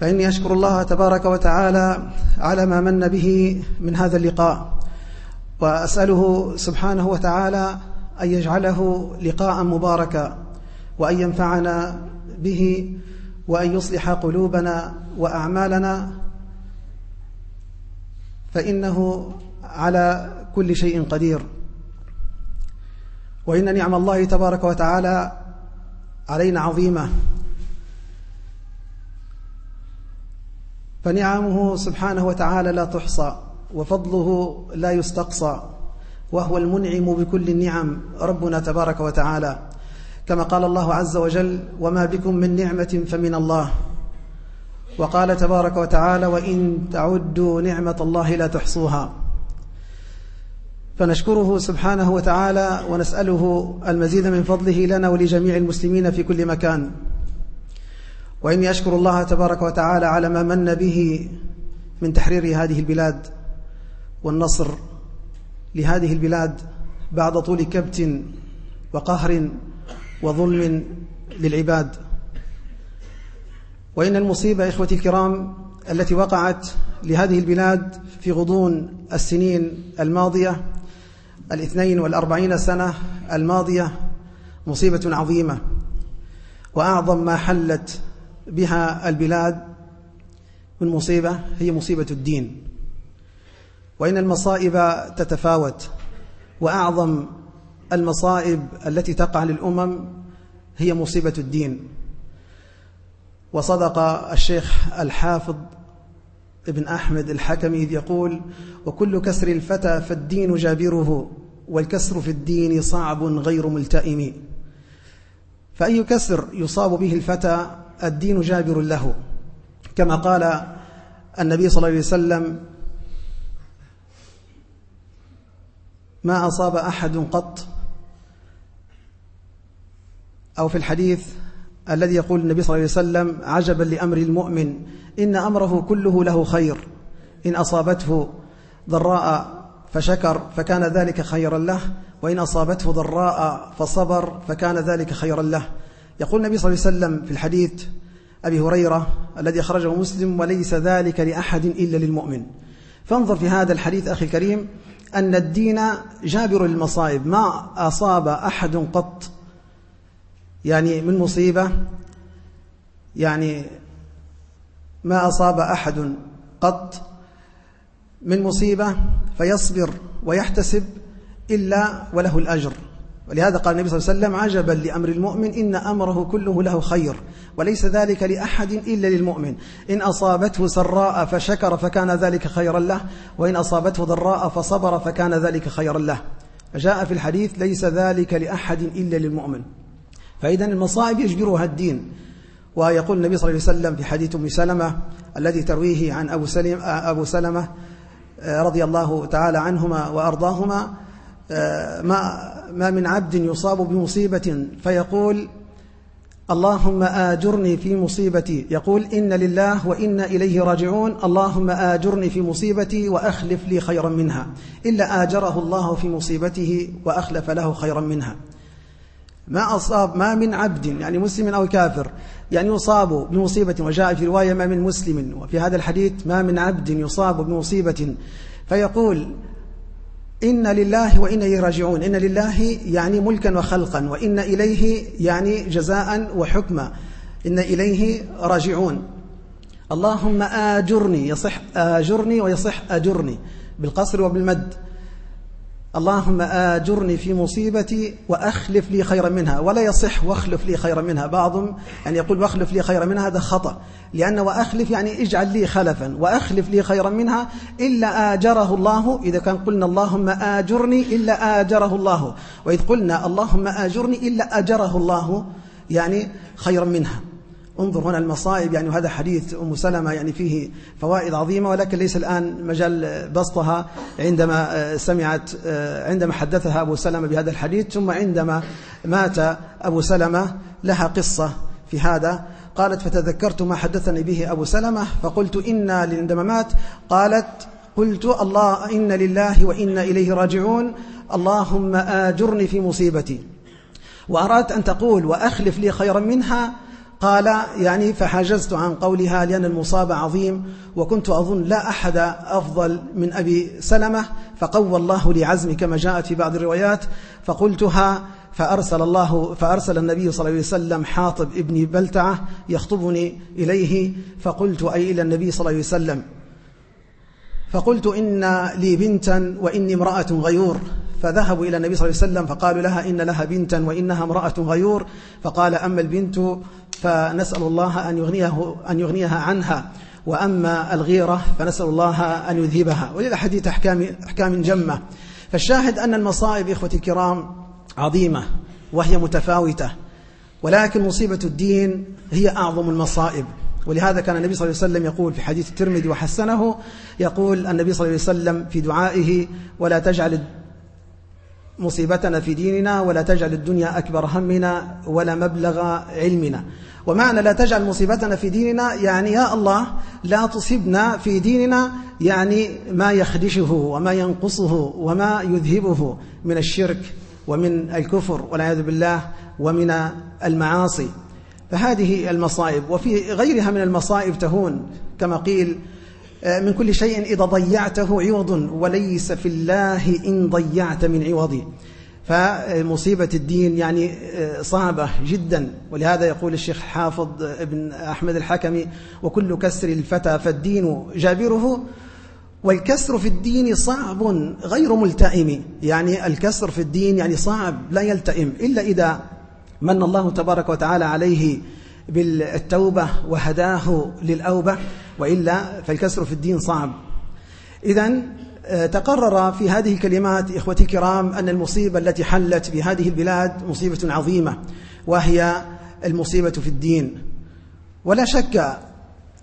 فإني أشكر الله تبارك وتعالى على ما من به من هذا اللقاء وأسأله سبحانه وتعالى أن يجعله لقاء مباركا وأن ينفعنا به وأن يصلح قلوبنا وأعمالنا فإنه على كل شيء قدير. وإن نعم الله تبارك وتعالى علينا عظيمة. فنعمه سبحانه وتعالى لا تحصى وفضله لا يستقصى وهو المنعم بكل النعم ربنا تبارك وتعالى. كما قال الله عز وجل وما بكم من نعمة فمن الله. وقال تبارك وتعالى وإن تعدوا نعمة الله لا تحصوها. فنشكره سبحانه وتعالى ونسأله المزيد من فضله لنا ولجميع المسلمين في كل مكان. وإني أشكر الله تبارك وتعالى على ما من به من تحرير هذه البلاد والنصر لهذه البلاد بعد طول كبت وقهر وظلم للعباد. وإن المصيبة إخوتي الكرام التي وقعت لهذه البلاد في غضون السنين الماضية الاثنين والأربعين سنة الماضية مصيبة عظيمة. وأعظم ما حلت بها البلاد من مصيبة هي مصيبة الدين. وإن المصائب تتفاوت وأعظم المصائب التي تقع للأمم هي مصيبة الدين. وصدق الشيخ الحافظ ابن أحمد الحكمي إذ يقول وكل كسر الفتى فالدين جابره والكسر في الدين صعب غير ملتئم. فأي كسر يصاب به الفتى الدين جابر له. كما قال النبي صلى الله عليه وسلم ما أصاب أحد قط. أو في الحديث الذي يقول النبي صلى الله عليه وسلم عجبا لأمر المؤمن إن أمره كله له خير إن أصابته ضراء فشكر فكان ذلك خيرا له وإن أصابته ضراء فصبر فكان ذلك خيرا له. يقول النبي صلى الله عليه وسلم في الحديث أبي هريرة الذي أخرجه مسلم وليس ذلك لأحد إلا للمؤمن. فانظر في هذا الحديث أخي الكريم أن الدين جابر للمصائب ما أصاب أحد قط يعني من مصيبة يعني ما أصاب أحد قط من مصيبة فيصبر ويحتسب إلا وله الأجر. ولهذا قال النبي صلى الله عليه وسلم عجبا لأمر المؤمن إن أمره كله له خير وليس ذلك لأحد إلا للمؤمن. إن أصابته سراء فشكر فكان ذلك خيرا له وإن أصابته ضراء فصبر فكان ذلك خيرا له. فجاء في الحديث ليس ذلك لأحد إلا للمؤمن. فإذا المصائب يجبرها الدين. ويقول النبي صلى الله عليه وسلم في حديث أم سلمة الذي ترويه عن أبو, سلم أبو سلمة رضي الله تعالى عنهما وأرضاهما ما ما من عبد يصاب بمصيبة فيقول اللهم آجرني في مصيبتي. يقول إن لله وإنا إليه راجعون. اللهم آجرني في مصيبتي وأخلف لي خيرا منها. إلا آجره الله في مصيبته وأخلف له خيرا منها. ما أصاب ما من عبد يعني مسلم أو كافر يعني يصاب بمصيبة وجاء في رواية ما من مسلم وفي هذا الحديث ما من عبد يصاب بمصيبة. فيقول إن لله وإنا إليه راجعون. إن لله يعني ملكا وخلقا وإن إليه يعني جزاء وحكما. إن إليه راجعون. اللهم آجرني يصح آجرني ويصح أجرني. بالقصر وبالمد. اللهم آجرني في مصيبتي وأخلف لي خيرا منها. ولا يصح واخلف لي خيرا منها. بعضهم يعني يقول واخلف لي خيرا منها هذا خطأ. لأن وأخلف يعني اجعل لي خلفا. وأخلف لي خيرا منها إلا آجره الله. إذا كان قلنا اللهم آجرني إلا آجره الله. وإذ قلنا اللهم آجرني إلا أجره الله يعني خيرا منها. انظر هنا المصائب يعني وهذا حديث أم سلمة يعني فيه فوائد عظيمة ولكن ليس الآن مجال بسطها. عندما آه، سمعت آه، عندما حدثها أبو سلمة بهذا الحديث ثم عندما مات أبو سلمة لها قصة في هذا. قالت فتذكرت ما حدثني به أبو سلمة فقلت إنا عندما مات قالت قلت الله إن لله وإنا إليه راجعون اللهم آجرني في مصيبتي وأردت أن تقول وأخلف لي خيرا منها قال يعني فحاجزت عن قولها لأن المصاب عظيم وكنت أظن لا أحد أفضل من أبي سلمة فقوى الله لعزمي كما جاءت في بعض الروايات فقلتها فأرسل الله فأرسل النبي صلى الله عليه وسلم حاطب ابن بلتعة يخطبني إليه فقلت أي إلى النبي صلى الله عليه وسلم؟ فقلت إن لي بنتا وإني امرأة غيور. فذهبوا إلى النبي صلى الله عليه وسلم فقالوا لها إن لها بنتا وإنها امرأة غيور. فقال أما البنت فنسأل الله أن يغنيه أن يغنيها عنها وأما الغيرة فنسأل الله أن يذهبها. وللحديث أحكام, أحكام جمة. فالشاهد أن المصائب إخوتي الكرام عظيمة وهي متفاوتة ولكن مصيبة الدين هي أعظم المصائب. ولهذا كان النبي صلى الله عليه وسلم يقول في حديث الترمذي وحسنه يقول النبي صلى الله عليه وسلم في دعائه ولا تجعل مصيبتنا في ديننا ولا تجعل الدنيا أكبر همنا ولا مبلغ علمنا. ومعنى لا تجعل مصيبتنا في ديننا يعني يا الله لا تصبنا في ديننا يعني ما يخدشه وما ينقصه وما يذهبه من الشرك ومن الكفر والعياذ بالله ومن المعاصي. فهذه المصائب. وفي غيرها من المصائب تهون كما قيل من كل شيء إذا ضيعته عوض وليس في الله إن ضيعت من عوض فمصيبة الدين يعني آه، صعبة جدا. ولهذا يقول الشيخ حافظ ابن أحمد الحكمي وكل كسر الفتى فالدين جابره والكسر في الدين صعب غير ملتئم. يعني الكسر في الدين يعني صعب لا يلتئم. إلا إذا من الله تبارك وتعالى عليه بالتوبة وهداه للأوبة وإلا فالكسر في الدين صعب. إذا آه، تقرر في هذه الكلمات إخوتي الكرام أن المصيبة التي حلت بهذه البلاد مصيبة عظيمة وهي المصيبة في الدين. ولا شك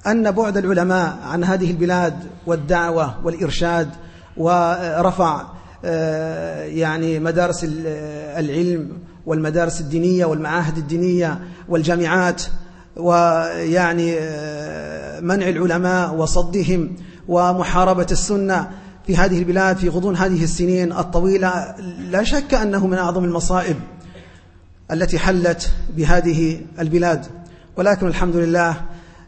أن بعد العلماء عن هذه البلاد والدعوة والإرشاد ورفع آه، يعني مدارس العلم والمدارس الدينية والمعاهد الدينية والجامعات ويعني آه، منع العلماء وصدهم ومحاربة السنة في هذه البلاد في غضون هذه السنين الطويلة. لا شك أنه من أعظم المصائب التي حلت بهذه البلاد. ولكن الحمد لله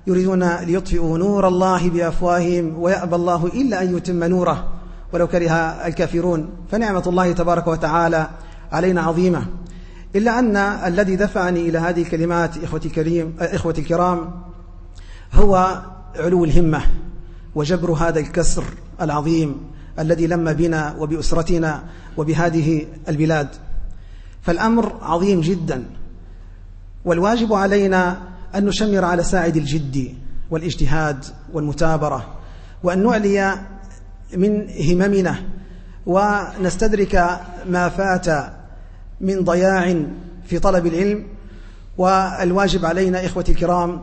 يريدون ليطفئوا نور الله بأفواههم ويأبى الله إلا أن يتم نوره ولو كره الكافرون. فنعمة الله تبارك وتعالى علينا عظيمة. إلا أن الذي دفعني إلى هذه الكلمات إخوتي, الكريم إخوتي الكرام هو علو الهمة وجبر هذا الكسر العظيم الذي لم بنا وبأسرتنا وبهذه البلاد. فالأمر عظيم جدا والواجب علينا أن نشمر على ساعد الجد والاجتهاد والمتابرة وأن نعلي من هممنا ونستدرك ما فات من ضياع في طلب العلم والواجب علينا إخوتي الكرام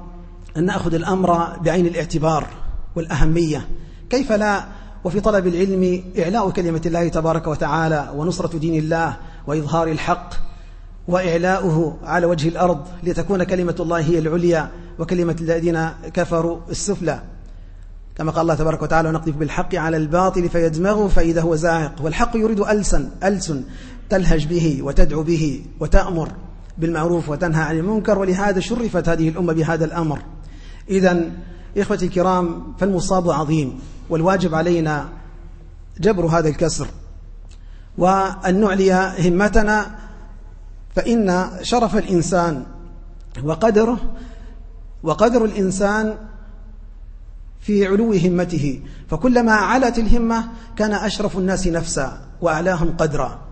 أن نأخذ الأمر بعين الاعتبار والأهمية. كيف لا؟ وفي طلب العلم إعلاء كلمة الله تبارك وتعالى ونصرة دين الله وإظهار الحق وإعلاؤه على وجه الأرض لتكون كلمة الله هي العليا وكلمة الذين كفروا السفلى. كما قال الله تبارك وتعالى ونقذف بالحق على الباطل فيدمغه فإذا هو زاهق. والحق يريد ألسن ألسن. تلهج به وتدعو به وتأمر بالمعروف وتنهى عن المنكر ولهذا شرفت هذه الأمة بهذا الأمر. إذا إخوتي الكرام فالمصاب عظيم والواجب علينا جبر هذا الكسر. وأن نعلي همتنا فإن شرف الإنسان وقدره وقدر الإنسان في علو همته. فكلما علت الهمة كان أشرف الناس نفسا وأعلاهم قدرا.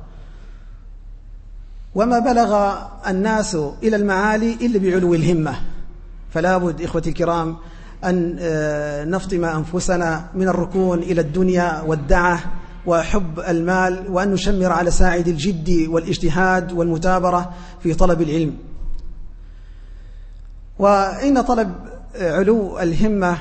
وما بلغ الناس إلى المعالي إلا بعلو الهمة. فلا بد إخوتي الكرام أن آه، نفطم أنفسنا من الركون إلى الدنيا والدعة وحب المال وأن نشمر على ساعد الجد والاجتهاد والمتابرة في طلب العلم. وإن طلب علو الهمة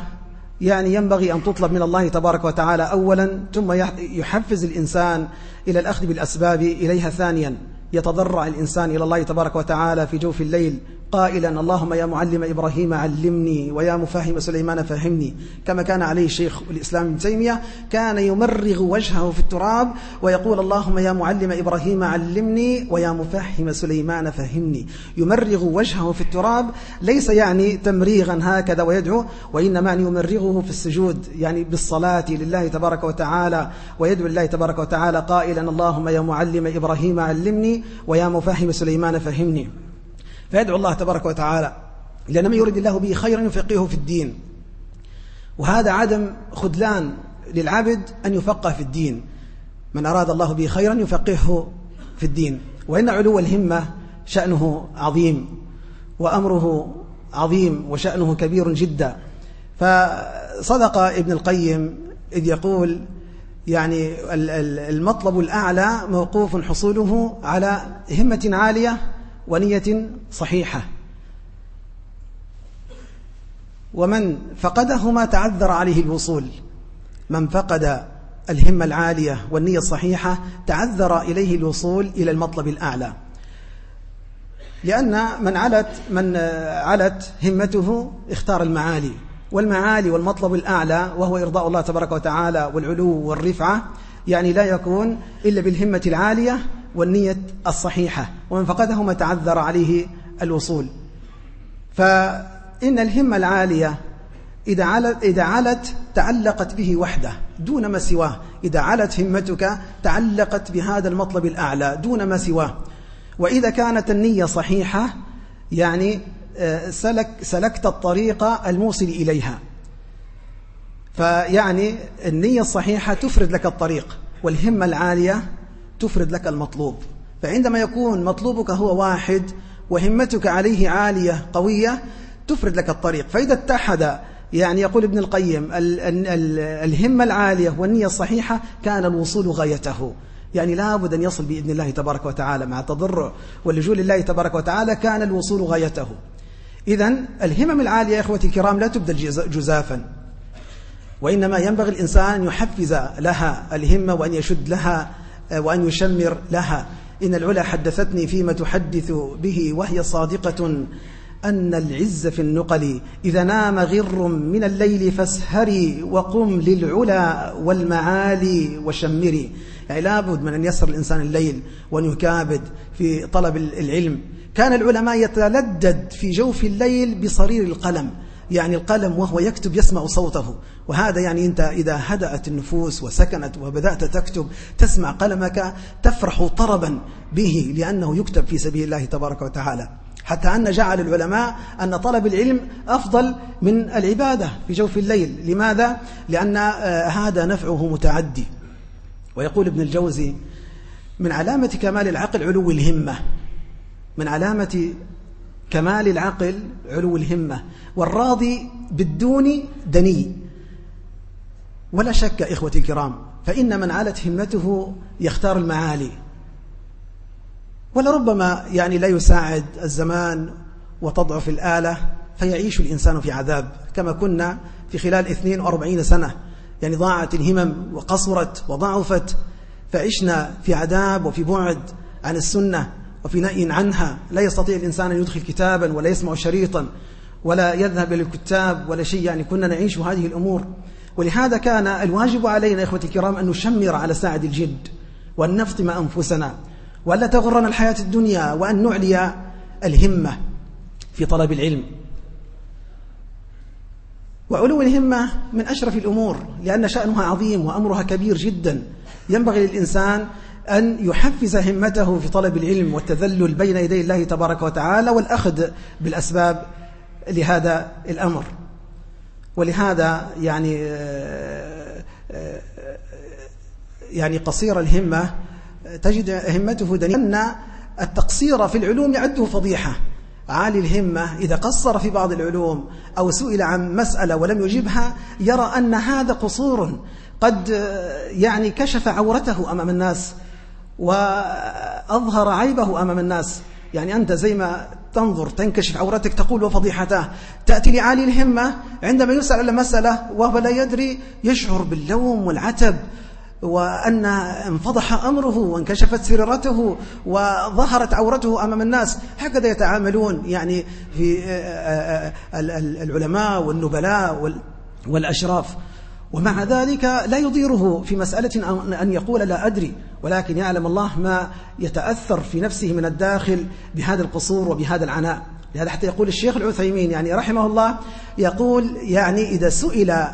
يعني ينبغي أن تطلب من الله تبارك وتعالى أولا ثم يحفز الإنسان إلى الأخذ بالأسباب إليها ثانيا. يتضرع الإنسان إلى الله تبارك وتعالى في جوف الليل قائلا اللهم يا معلم إبراهيم علمني ويا مفهم سليمان فهمني. كما كان عليه شيخ الإسلام ابن تيمية كان يمرغ وجهه في التراب ويقول اللهم يا معلم إبراهيم علمني ويا مفهم سليمان فهمني. يمرغ وجهه في التراب ليس يعني تمريغا هكذا ويدعو وإنما أن يمرغه في السجود يعني بالصلاة لله تبارك وتعالى ويدعو الله تبارك وتعالى قائلا اللهم يا معلم إبراهيم علمني ويا مفهم سليمان فهمني. فيدعو الله تبارك وتعالى لأن من يريد الله به خيرا يفقهه في الدين. وهذا عدم خذلان للعبد أن يفقه في الدين. من أراد الله به خيرا يفقهه في الدين. وإن علو الهمة شأنه عظيم وأمره عظيم وشأنه كبير جدا. فصدق ابن القيم إذ يقول يعني المطلب الأعلى موقوف حصوله على همة عالية ونية صحيحة. ومن فقدهما تعذر عليه الوصول. من فقد الهمة العالية والنية الصحيحة تعذر إليه الوصول إلى المطلب الأعلى. لأن من علت من علت همته اختار المعالي. والمعالي والمطلب الأعلى وهو إرضاء الله تبارك وتعالى والعلو والرفعة يعني لا يكون إلا بالهمة العالية والنية الصحيحة ومن فقدهما تعذر عليه الوصول. فإن الهمة العالية إذا علت, إذا علت تعلقت به وحده دون ما سواه. إذا علت همتك تعلقت بهذا المطلب الأعلى دون ما سواه. وإذا كانت النية صحيحة يعني آه، سلك سلكت الطريق الموصل إليها. فيعني النية الصحيحة تفرد لك الطريق والهمة العالية تفرد لك المطلوب. فعندما يكون مطلوبك هو واحد وهمتك عليه عالية قوية تفرد لك الطريق. فإذا اتحد يعني يقول ابن القيم ال ال ال الهمة العالية والنية الصحيحة كان الوصول غايته. يعني لابد أن يصل بإذن الله تبارك وتعالى مع التضرع واللجوء لله تبارك وتعالى كان الوصول غايته. إذا الهمم العالية يا إخوتي الكرام لا تبدل جزافا. وإنما ينبغي الإنسان أن يحفز لها الهمة وأن يشد لها وأن يشمر لها. إن العلا حدثتني فيما تحدث به وهي صادقة أن العز في النقل. إذا نام غر من الليل فاسهري وقم للعلا والمعالي وشمري. يعني لابد من أن يسر الإنسان الليل وأن يكابد في طلب العلم. كان العلماء يتلدد في جوف الليل بصرير القلم. يعني القلم وهو يكتب يسمع صوته. وهذا يعني أنت إذا هدأت النفوس وسكنت وبدأت تكتب تسمع قلمك تفرح طربا به لأنه يكتب في سبيل الله تبارك وتعالى. حتى أن جعل العلماء أن طلب العلم أفضل من العبادة في جوف الليل. لماذا؟ لأن آه، هذا نفعه متعدي. ويقول ابن الجوزي من علامة كمال العقل علو الهمة من علامة كمال العقل علو الهمة. والراضي بالدون دني. ولا شك إخوتي الكرام فإن من علت همته يختار المعالي. ولربما يعني لا يساعد الزمان وتضعف الآلة فيعيش الإنسان في عذاب. كما كنا في خلال 42 سنة يعني ضاعت الهمم وقصرت وضعفت فعشنا في عذاب وفي بعد عن السنة. وفي نأي عنها لا يستطيع الإنسان أن يدخل كتابا ولا يسمع شريطا ولا يذهب إلى الكتاب ولا شيء يعني كنا نعيش هذه الأمور. ولهذا كان الواجب علينا إخوتي الكرام أن نشمر على ساعد الجد وأن نفطم أنفسنا وأن تغرنا الحياة الدنيا وأن نعلي الهمة في طلب العلم. وعلو الهمة من أشرف الأمور لأن شأنها عظيم وأمرها كبير جدا. ينبغي للإنسان أن يحفز همته في طلب العلم والتذلل بين يدي الله تبارك وتعالى والأخذ بالأسباب لهذا الأمر. ولهذا يعني آه، آه، يعني قصير الهمة تجد همته دنيا أن التقصير في العلوم يعده فضيحة. عالي الهمة إذا قصر في بعض العلوم أو سئل عن مسألة ولم يجبها يرى أن هذا قصور قد يعني كشف عورته أمام الناس. وأظهر عيبه أمام الناس. يعني أنت زي ما تنظر تنكشف عورتك تقول وفضيحته تأتي لعالي الهمة عندما يسأل على مسألة وهو لا يدري يشعر باللوم والعتب وأن انفضح أمره وانكشفت سريرته وظهرت عورته أمام الناس. هكذا يتعاملون يعني في آه، آه، آه، العلماء والنبلاء والأشراف. ومع ذلك لا يضيره في مسألة أن يقول لا أدري ولكن يعلم الله ما يتأثر في نفسه من الداخل بهذا القصور وبهذا العناء لهذا حتى يقول الشيخ العثيمين يعني رحمه الله يقول يعني إذا سئل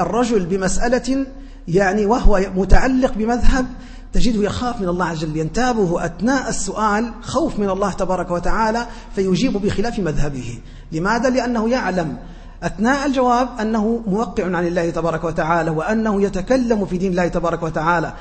الرجل بمسألة يعني وهو متعلق بمذهب تجده يخاف من الله عز وجل ينتابه أثناء السؤال خوف من الله تبارك وتعالى فيجيب بخلاف مذهبه لماذا؟ لأنه يعلم أثناء الجواب أنه موقع عن الله تبارك وتعالى وأنه يتكلم في دين الله تبارك وتعالى.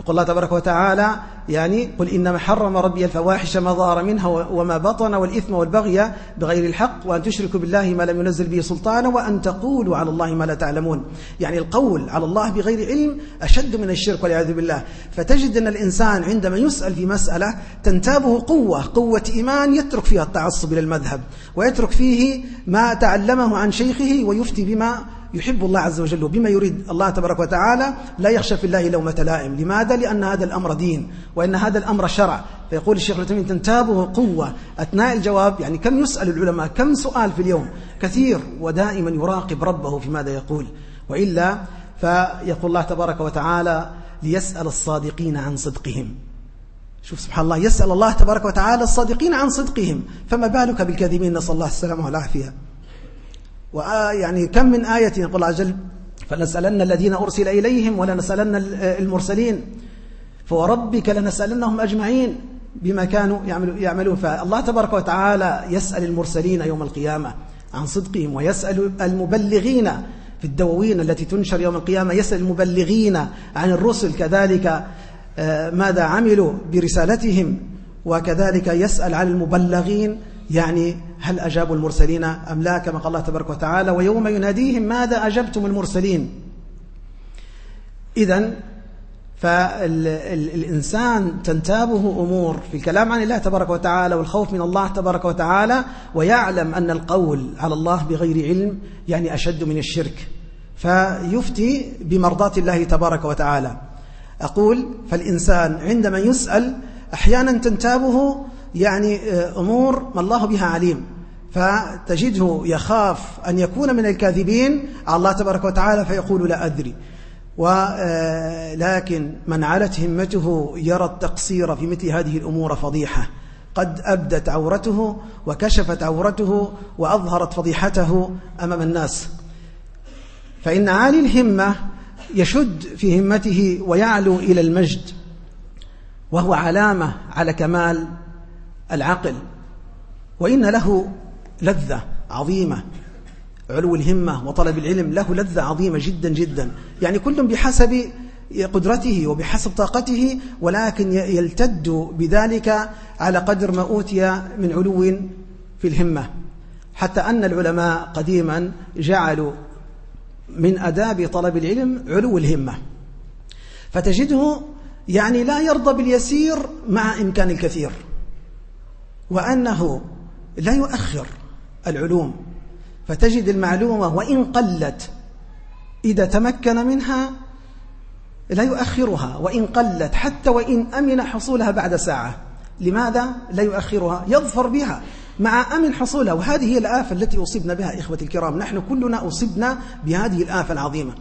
يقول الله تبارك وتعالى يعني قل إنما حرم ربي الفواحش ما ظهر منها وما بطن والإثم والبغي بغير الحق وأن تشركوا بالله ما لم ينزل به سلطانا وأن تقولوا على الله ما لا تعلمون. يعني القول على الله بغير علم أشد من الشرك والعياذ بالله. فتجد أن الإنسان عندما يسأل في مسألة تنتابه قوة قوة إيمان يترك فيها التعصب إلى المذهب. ويترك فيه ما تعلمه عن شيخه ويفتي بما يحب الله عز وجل بما يريد الله تبارك وتعالى لا يخشى في الله لومة لائم. لماذا؟ لأن هذا الأمر دين وإن هذا الأمر شرع. فيقول الشيخ العثيمين تنتابه قوة. أثناء الجواب يعني كم يسأل العلماء؟ كم سؤال في اليوم؟ كثير. ودائما يراقب ربه في ماذا يقول. وإلا فيقول الله تبارك وتعالى ليسأل الصادقين عن صدقهم. شوف سبحان الله يسأل الله تبارك وتعالى الصادقين عن صدقهم فما بالك بالكاذبين؟ نسأل الله السلامة والعافية. ويعني كم من آية يقول الله عز وجل فلنسألن الذين أرسل إليهم ولنسألن المرسلين. فوربك لنسألنهم أجمعين بما كانوا يعملون. فالله تبارك وتعالى يسأل المرسلين يوم القيامة عن صدقهم ويسأل المبلغين في الدواوين التي تنشر يوم القيامة يسأل المبلغين عن الرسل كذلك. ماذا عملوا برسالتهم؟ وكذلك يسأل عن المبلغين يعني هل أجابوا المرسلين أم لا؟ كما قال الله تبارك وتعالى ويوم يناديهم ماذا أجبتم المرسلين؟ إذا فالإنسان تنتابه أمور في الكلام عن الله تبارك وتعالى والخوف من الله تبارك وتعالى ويعلم أن القول على الله بغير علم يعني أشد من الشرك فيفتي بمرضاة الله تبارك وتعالى. أقول فالإنسان عندما يسأل أحيانا تنتابه يعني آه، أمور ما الله بها عليم. فتجده يخاف أن يكون من الكاذبين على الله تبارك وتعالى فيقول لا أدري. ولكن آه، من علت همته يرى التقصير في مثل هذه الأمور فضيحة. قد أبدت عورته وكشفت عورته وأظهرت فضيحته أمام الناس. فإن عالي الهمة يشد في همته ويعلو إلى المجد وهو علامة على كمال العقل. وإن له لذة عظيمة علو الهمة وطلب العلم له لذة عظيمة جدا جدا. يعني كل بحسب قدرته وبحسب طاقته ولكن يلتد بذلك على قدر ما أوتي من علو في الهمة. حتى أن العلماء قديما جعلوا من أداب طلب العلم علو الهمة. فتجده يعني لا يرضى باليسير مع إمكان الكثير وأنه لا يؤخر العلوم. فتجد المعلومة وإن قلت إذا تمكن منها لا يؤخرها وإن قلت حتى وإن أمن حصولها بعد ساعة. لماذا لا يؤخرها؟ يظفر بها. مع أمن حصولها وهذه هي الآفة التي أصبنا بها إخوتي الكرام. نحن كلنا أصبنا بهذه الآفة العظيمة.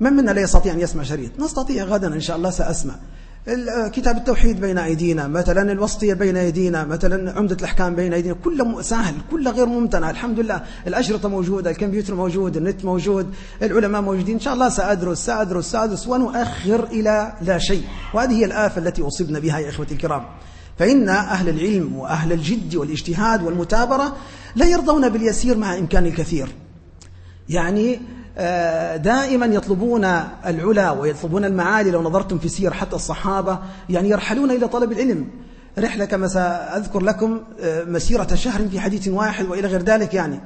من منا لا يستطيع أن يسمع شريط؟ نستطيع غدا إن شاء الله سأسمع. كتاب التوحيد بين أيدينا مثلا الوسطية بين أيدينا مثلا عمدة الأحكام بين أيدينا. كله سهل كله غير ممتنع. الحمد لله. الأشرطة موجودة الكمبيوتر موجود النت موجود العلماء موجودين. إن شاء الله سأدرس سأدرس سأدرس ونؤخر إلى لا شيء. وهذه هي الآفة التي أصبنا بها يا إخوتي الكرام. فإن أهل العلم وأهل الجد والاجتهاد والمتابرة لا يرضون باليسير مع إمكان الكثير. يعني آه، دائما يطلبون العلا ويطلبون المعالي لو نظرتم في سير حتى الصحابة يعني يرحلون إلى طلب العلم. رحلة كما سأذكر لكم آه، مسيرة شهر في حديث واحد وإلى غير ذلك يعني.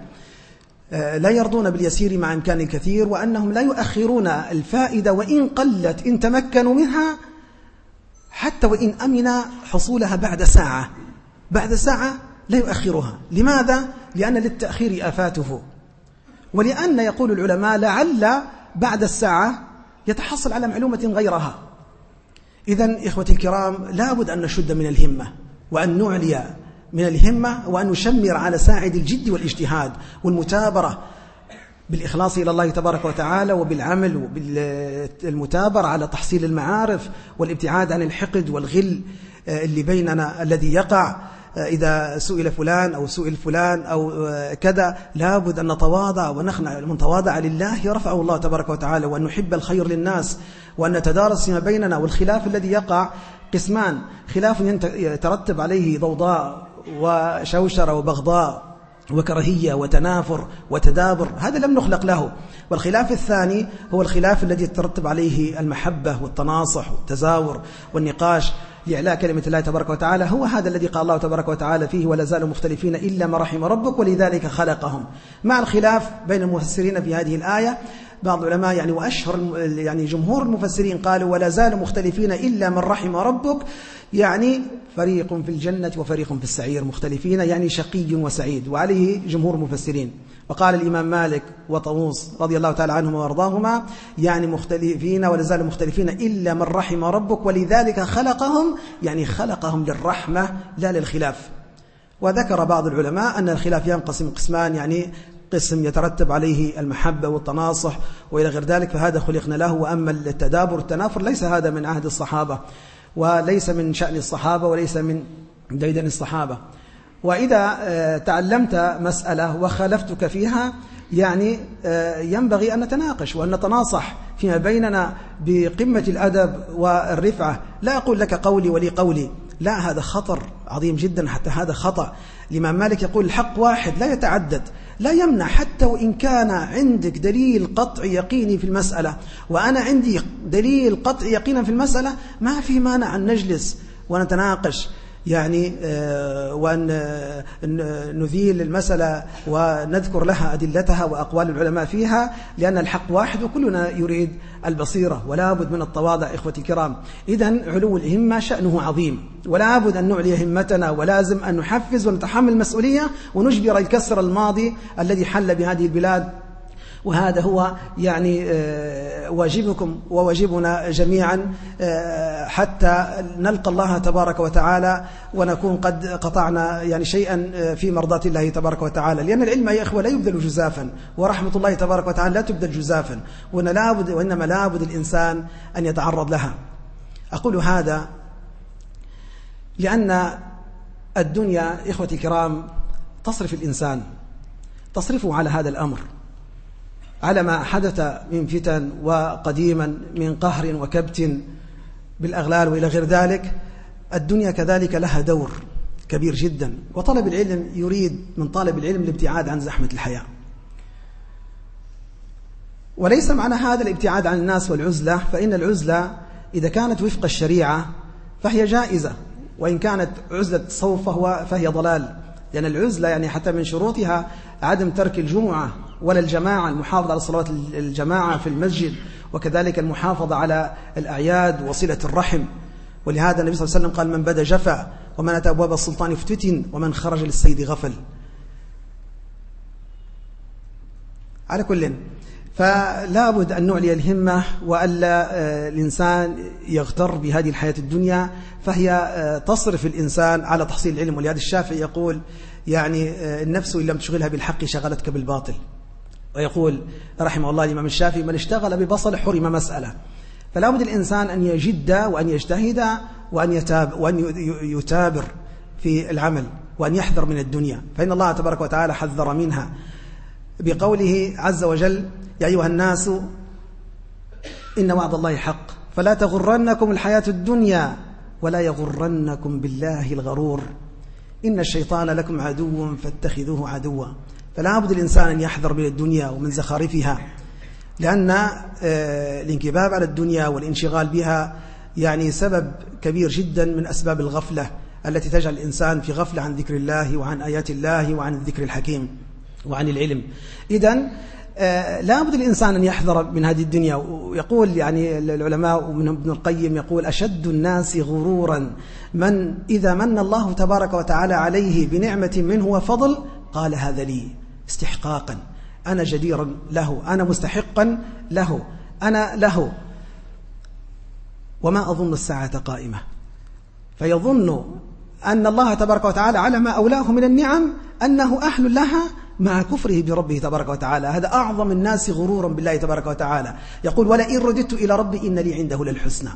آه، لا يرضون باليسير مع إمكان الكثير وأنهم لا يؤخرون الفائدة وإن قلت إن تمكنوا منها حتى وإن أمن حصولها بعد ساعة. بعد ساعة لا يؤخرها. لماذا؟ لأن للتأخير آفاته. ولأن يقول العلماء لعل بعد الساعة يتحصل على معلومة غيرها. إذا إخوتي الكرام لابد أن نشد من الهمة وأن نعلي من الهمة وأن نشمر على ساعد الجد والاجتهاد والمتابرة بالإخلاص إلى الله تبارك وتعالى وبالعمل وبالمتابرة على تحصيل المعارف والابتعاد عن الحقد والغل آه، اللي بيننا الذي يقع آه، إذا سئل فلان أو سئل فلان أو آه، كذا لابد أن نتواضع ونخنع من تواضع لله يرفعه الله تبارك وتعالى وأن نحب الخير للناس وأن نتدارس فيما بيننا والخلاف الذي يقع قسمان خلاف يترتب عليه ضوضاء وشوشرة وبغضاء. وكراهية وتنافر وتدابر هذا لم نخلق له. والخلاف الثاني هو الخلاف الذي يترتب عليه المحبة والتناصح والتزاور والنقاش لإعلاء كلمة الله تبارك وتعالى. هو هذا الذي قال الله تبارك وتعالى فيه ولا زالوا مختلفين إلا ما رحم ربك ولذلك خلقهم. مع الخلاف بين المفسرين في هذه الآية بعض العلماء يعني وأشهر يعني جمهور المفسرين قالوا ولا زالوا مختلفين إلا من رحم ربك. يعني فريق في الجنة وفريق في السعير مختلفين يعني شقي وسعيد. وعليه جمهور المفسرين وقال الإمام مالك وطاووس رضي الله تعالى عنهما وأرضاهما يعني مختلفين ولا زالوا مختلفين إلا من رحم ربك ولذلك خلقهم يعني خلقهم للرحمة لا للخلاف. وذكر بعض العلماء أن الخلاف ينقسم قسمان يعني قسم يترتب عليه المحبة والتناصح وإلى غير ذلك فهذا خلقنا له. وأما التدابر التنافر ليس هذا من عهد الصحابة. وليس من شأن الصحابة وليس من ديدن الصحابة. وإذا آه، تعلمت مسألة وخالفتك فيها يعني آه، ينبغي أن نتناقش وأن نتناصح فيما بيننا بقمة الأدب والرفعة. لا أقول لك قولي ولي قولي. لا هذا خطر عظيم جدا حتى هذا خطأ. الإمام مالك يقول الحق واحد لا يتعدد. لا يمنع حتى وإن كان عندك دليل قطع يقيني في المسألة وأنا عندي دليل قطع يقينا في المسألة ما في مانع أن نجلس ونتناقش. يعني آه، وأن آه، نذيل المسألة ونذكر لها أدلتها وأقوال العلماء فيها لأن الحق واحد وكلنا يريد البصيرة ولا بد من التواضع إخوتي الكرام. إذا علو الهمة شأنه عظيم ولا بد أن نعلي همتنا ولازم أن نحفز ونتحمل المسؤولية ونجبر الكسر الماضي الذي حل بهذه البلاد وهذا هو يعني آه، واجبكم وواجبنا جميعا آه، حتى نلقى الله تبارك وتعالى ونكون قد قطعنا يعني شيئا آه، في مرضاة الله تبارك وتعالى. لأن العلم يا إخوة لا يبذل جزافا ورحمة الله تبارك وتعالى لا تبذل جزافا لابد وإنما لابد الإنسان أن يتعرض لها. أقول هذا لأن الدنيا إخوتي الكرام تصرف الإنسان تصرفه على هذا الأمر. على ما حدث من فتن وقديما من قهر وكبت بالأغلال وإلى غير ذلك الدنيا كذلك لها دور كبير جدا وطلب العلم يريد من طالب العلم الابتعاد عن زحمة الحياة. وليس معنى هذا الابتعاد عن الناس والعزلة فإن العزلة إذا كانت وفق الشريعة فهي جائزة وإن كانت عزلة صوف فهي ضلال. لأن العزلة يعني حتى من شروطها عدم ترك الجمعة ولا الجماعة المحافظة على صلوات الجماعة في المسجد وكذلك المحافظة على الأعياد وصلة الرحم. ولهذا النبي صلى الله عليه وسلم قال من بدا جفا ومن أتى أبواب السلطان افتتن ومن خرج للسيد غفل. على كل فلا بد أن نعلي الهمة وألا آه، الإنسان يغتر بهذه الحياة الدنيا فهي آه، تصرف الإنسان على تحصيل العلم. ولهذا الشافعي يقول يعني آه، النفس إن لم تشغلها بالحق شغلتك بالباطل. ويقول رحمه الله الإمام الشافعي من اشتغل ببصل حرم مسألة. فلا بد الإنسان أن يجد وأن يجتهد وأن, يتاب وأن يتابر في العمل وأن يحذر من الدنيا. فإن الله تبارك وتعالى حذر منها. بقوله عز وجل يا أيها الناس إن وعد الله حق. فلا تغرنكم الحياة الدنيا ولا يغرنكم بالله الغرور. إن الشيطان لكم عدو فاتخذوه عدوا. فلا بد الإنسان أن يحذر من الدنيا ومن زخارفها لأن آه، الانكباب على الدنيا والانشغال بها يعني سبب كبير جدا من أسباب الغفلة التي تجعل الإنسان في غفلة عن ذكر الله وعن آيات الله وعن الذكر الحكيم. وعن العلم. إذا آه، لا بد الإنسان أن يحذر من هذه الدنيا. ويقول يعني العلماء ومن ابن القيم يقول أشد الناس غرورا من إذا من الله تبارك وتعالى عليه بنعمة منه وفضل قال هذا لي استحقاقا. أنا جدير له أنا مستحقا له أنا له. وما أظن الساعة قائمة. فيظن أن الله تبارك وتعالى على ما أولاه من النعم أنه أهل لها مع كفره بربه تبارك وتعالى. هذا أعظم الناس غرورا بالله تبارك وتعالى. يقول ولئن رددت إلى ربي إن لي عنده للحسنى.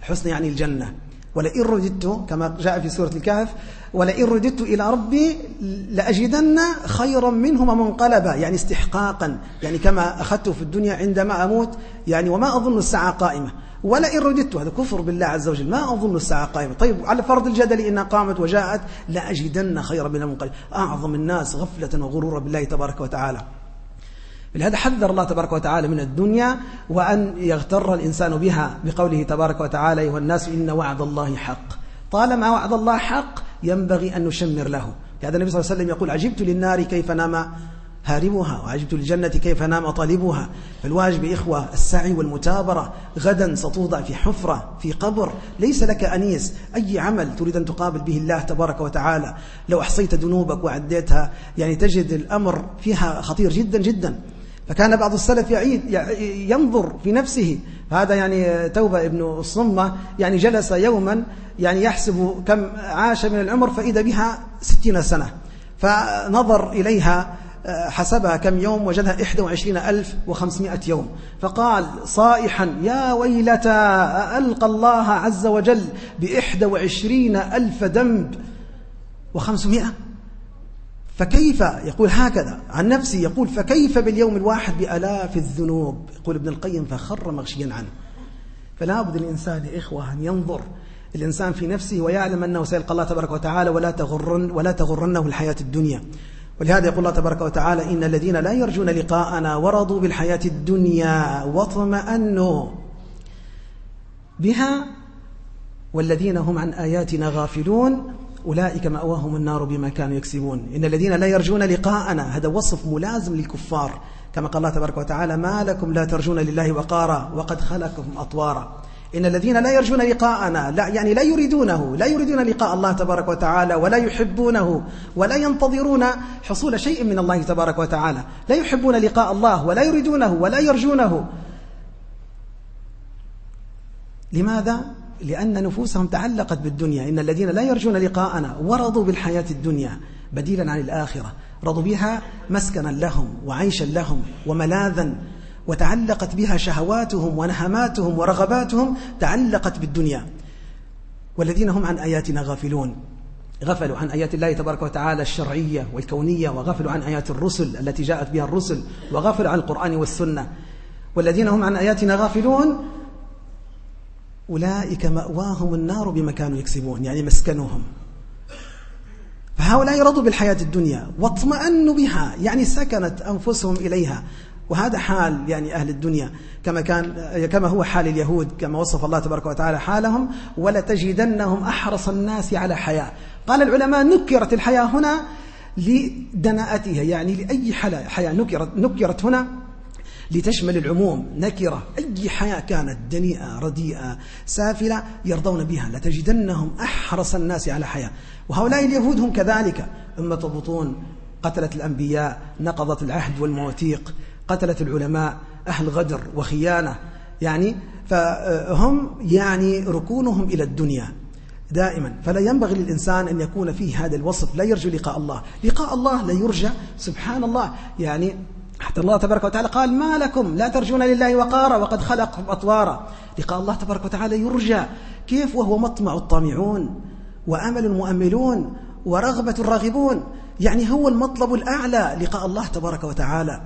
الحسنى يعني الجنة. ولئن رددت كما جاء في سورة الكهف ولئن رددت إلى ربي لأجدن خيرا منهما منقلبا. يعني استحقاقا. يعني كما أخذته في الدنيا عندما أموت يعني وما أظن الساعة قائمة. ولئن رددت هذا كفر بالله عز وجل. ما أظن الساعة قائمة. طيب على فرض الجدل إنها قامت وجاءت لأجدن خيرا من المنقلب. أعظم الناس غفلة وغرورا بالله تبارك وتعالى. لهذا حذر الله تبارك وتعالى من الدنيا وأن يغتر الإنسان بها بقوله تبارك وتعالى أيها الناس إن وعد الله حق. طالما وعد الله حق ينبغي أن نشمر له. لهذا النبي صلى الله عليه وسلم يقول عجبت للنار كيف نام؟ هاربها وعجبت للجنة كيف نام طالبها. فالواجب إخوة السعي والمتابرة. غدا ستوضع في حفرة في قبر. ليس لك أنيس. أي عمل تريد أن تقابل به الله تبارك وتعالى. لو أحصيت ذنوبك وعديتها يعني تجد الأمر فيها خطير جدا جدا. فكان بعض السلف يعيد ينظر في نفسه. هذا يعني توبة ابن الصمة. يعني جلس يوما يعني يحسب كم عاش من العمر فإذا بها ستين سنة. فنظر إليها حسبها كم يوم وجدها 21500 يوم. فقال صائحا يا ويلتى ألقى الله عز وجل وعشرين ألف ذنب وخمسمائة؟ فكيف؟ يقول هكذا عن نفسه يقول فكيف باليوم الواحد بألاف الذنوب؟ يقول ابن القيم فخر مغشيا عنه. فلا بد الإنسان يا إخوة أن ينظر الإنسان في نفسه ويعلم أنه سيلقى الله تبارك وتعالى ولا تغرن ولا تغرنه الحياة الدنيا. ولهذا يقول الله تبارك وتعالى إن الذين لا يرجون لقاءنا ورضوا بالحياة الدنيا واطمأنوا بها والذين هم عن آياتنا غافلون أولئك مأواهم النار بما كانوا يكسبون. إن الذين لا يرجون لقاءنا هذا وصف ملازم للكفار. كما قال الله تبارك وتعالى ما لكم لا ترجون لله وقارا وقد خلقكم أطوارا. إن الذين لا يرجون لقاءنا لا يعني لا يريدونه لا يريدون لقاء الله تبارك وتعالى ولا يحبونه ولا ينتظرون حصول شيء من الله تبارك وتعالى. لا يحبون لقاء الله ولا يريدونه ولا يرجونه. لماذا؟ لأن نفوسهم تعلقت بالدنيا. إن الذين لا يرجون لقاءنا ورضوا بالحياة الدنيا بديلا عن الآخرة. رضوا بها مسكنا لهم وعيشا لهم وملاذا وتعلقت بها شهواتهم ونهماتهم ورغباتهم تعلقت بالدنيا. والذين هم عن آياتنا غافلون. غفلوا عن آيات الله تبارك وتعالى الشرعية والكونية وغفلوا عن آيات الرسل التي جاءت بها الرسل وغفلوا عن القرآن والسنة. والذين هم عن آياتنا غافلون أولئك مأواهم النار بما كانوا يكسبون يعني مسكنهم فهؤلاء رضوا بالحياة الدنيا واطمأنوا بها يعني سكنت أنفسهم إليها. وهذا حال يعني أهل الدنيا كما كان كما هو حال اليهود كما وصف الله تبارك وتعالى حالهم ولتجدنهم أحرص الناس على حياة قال العلماء نكرت الحياة هنا لدناءتها يعني لأي حياة نكرت, نكرت هنا لتشمل العموم. نكرة أي حياة كانت دنيئة رديئة سافلة يرضون بها. لتجدنهم أحرص الناس على حياة وهؤلاء اليهود هم كذلك. أمة بطون قتلت الأنبياء نقضت العهد والمواثيق. قتلت العلماء أهل غدر وخيانة يعني فهم يعني ركونهم إلى الدنيا دائما. فلا ينبغي للإنسان أن يكون فيه هذا الوصف لا يرجو لقاء الله. لقاء الله لا يرجى سبحان الله. يعني حتى الله تبارك وتعالى قال ما لكم لا ترجون لله وقارا وقد خلقكم أطوارا. لقاء الله تبارك وتعالى يرجى. كيف؟ وهو مطمع الطامعون وأمل المؤملون ورغبة الراغبون. يعني هو المطلب الأعلى. لقاء الله تبارك وتعالى.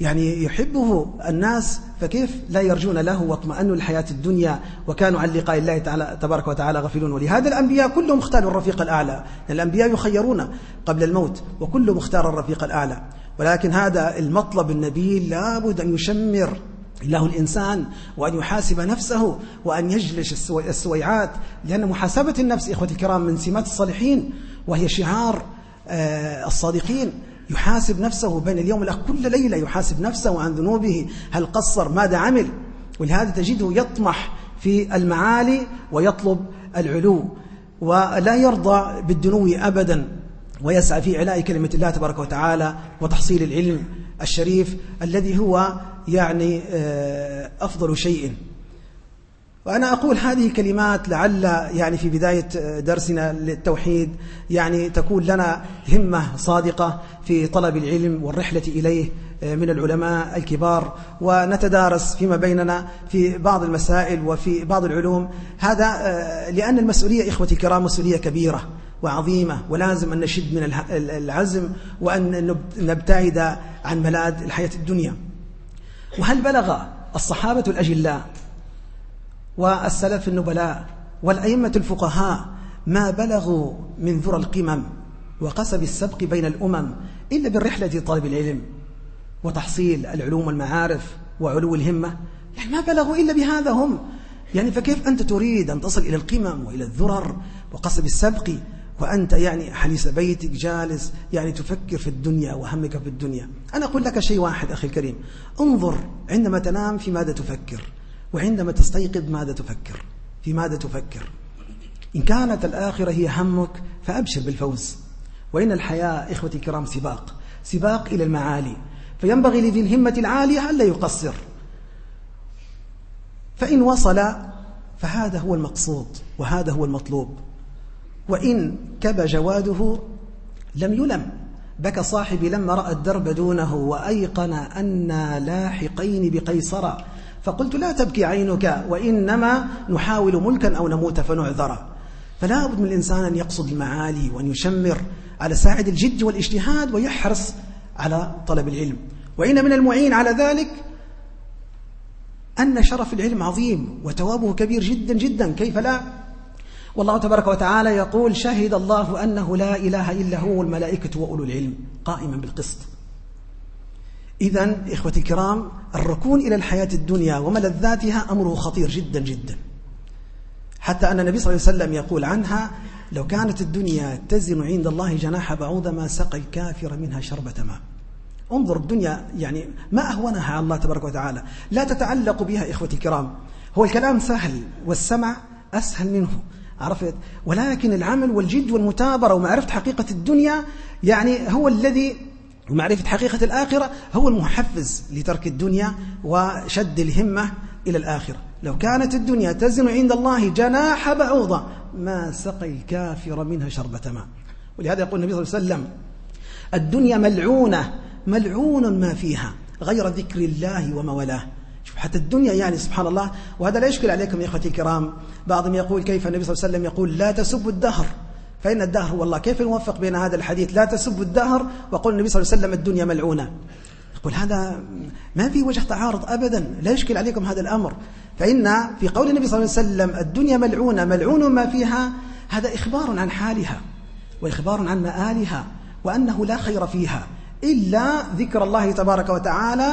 يعني يحبه الناس فكيف لا يرجون له واطمأنوا الحياة الدنيا وكانوا عن لقاء الله تعالى تبارك وتعالى غفلون ولهذا الأنبياء كلهم اختاروا الرفيق الأعلى. الأنبياء يخيرون قبل الموت وكلهم اختار الرفيق الأعلى. ولكن هذا المطلب النبيل لابد أن يشمر له الإنسان وأن يحاسب نفسه وأن يجلس السويعات. لأن محاسبة النفس إخوتي الكرام من سمات الصالحين وهي شعار آه، الصادقين. يحاسب نفسه بين اليوم والآخر. كل ليلة يحاسب نفسه عن ذنوبه. هل قصر؟ ماذا عمل؟ ولهذا تجده يطمح في المعالي ويطلب العلو. ولا يرضى بالدنو أبدا. ويسعى في علاء كلمة الله تبارك وتعالى وتحصيل العلم الشريف الذي هو يعني آه، أفضل شيء. وأنا أقول هذه كلمات لعل يعني في بداية درسنا للتوحيد يعني تكون لنا همة صادقة في طلب العلم والرحلة إليه آه، من العلماء الكبار. ونتدارس فيما بيننا في بعض المسائل وفي بعض العلوم. هذا آه، لأن المسؤولية إخوتي الكرام مسؤولية كبيرة وعظيمة ولازم أن نشد من العزم وأن نبتعد عن ملاذ الحياة الدنيا. وهل بلغ الصحابة الأجلاء والسلف النبلاء والأئمة الفقهاء ما بلغوا من ذرى القمم وقسب السبق بين الأمم إلا بالرحلة طالب العلم وتحصيل العلوم والمعارف وعلو الهمة. يعني ما بلغوا إلا بهذا هم. يعني فكيف أنت تريد أن تصل إلى القمم وإلى الذرر وقصب السبق وأنت يعني حليس بيتك جالس يعني تفكر في الدنيا وهمك في الدنيا؟ أنا أقول لك شيء واحد أخي الكريم. انظر عندما تنام في ماذا تفكر. وعندما تستيقظ ماذا تفكر؟ في ماذا تفكر؟ إن كانت الآخرة هي همك فأبشر بالفوز. وإن الحياة إخوتي الكرام سباق سباق إلى المعالي. فينبغي لذي الهمة العالية ألا يقصر. فإن وصل فهذا هو المقصود وهذا هو المطلوب. وإن كب جواده لم يلم. بكى صاحبي لما رأى الدرب دونه وأيقن أنا لاحقين بقيصر. فقلت لا تبكي عينك وإنما نحاول ملكا أو نموت فنعذر. فلا بد من الإنسان أن يقصد المعالي وأن يشمر على ساعد الجد والاجتهاد ويحرص على طلب العلم. وإن من المعين على ذلك أن شرف العلم عظيم وتوابه كبير جدا جدا. كيف لا؟ والله تبارك وتعالى يقول شهد الله أنه لا إله إلا هو والملائكة وأولو العلم قائما بالقسط. إذا إخوتي الكرام الركون إلى الحياة الدنيا وملذاتها أمره خطير جدا جدا. حتى أن النبي صلى الله عليه وسلم يقول عنها لو كانت الدنيا تزن عند الله جناح بعوضة ما سقى الكافر منها شربة ماء. انظر الدنيا يعني ما أهونها على الله تبارك وتعالى. لا تتعلق بها إخوتي الكرام. هو الكلام سهل والسمع أسهل منه. عرفت؟ ولكن العمل والجد والمتابرة ومعرفة حقيقة الدنيا يعني هو الذي ومعرفة حقيقة الآخرة هو المحفز لترك الدنيا وشد الهمة إلى الآخرة. لو كانت الدنيا تزن عند الله جناح بعوضة ما سقي الكافر منها شربة ماء. ولهذا يقول النبي صلى الله عليه وسلم الدنيا ملعونة ملعون ما فيها غير ذكر الله ومولاه شوف حتى الدنيا يعني سبحان الله وهذا لا يشكل عليكم يا إخوتي الكرام. بعضهم يقول كيف النبي صلى الله عليه وسلم يقول لا تسبوا الدهر. فإن الدهر هو الله كيف نوفق بين هذا الحديث؟ لا تسبوا الدهر وقول النبي صلى الله عليه وسلم الدنيا ملعونة. يقول هذا ما في وجه تعارض أبدا لا يشكل عليكم هذا الأمر. فإن في قول النبي صلى الله عليه وسلم الدنيا ملعونة ملعون ما فيها هذا إخبار عن حالها وإخبار عن مآلها وأنه لا خير فيها إلا ذكر الله تبارك وتعالى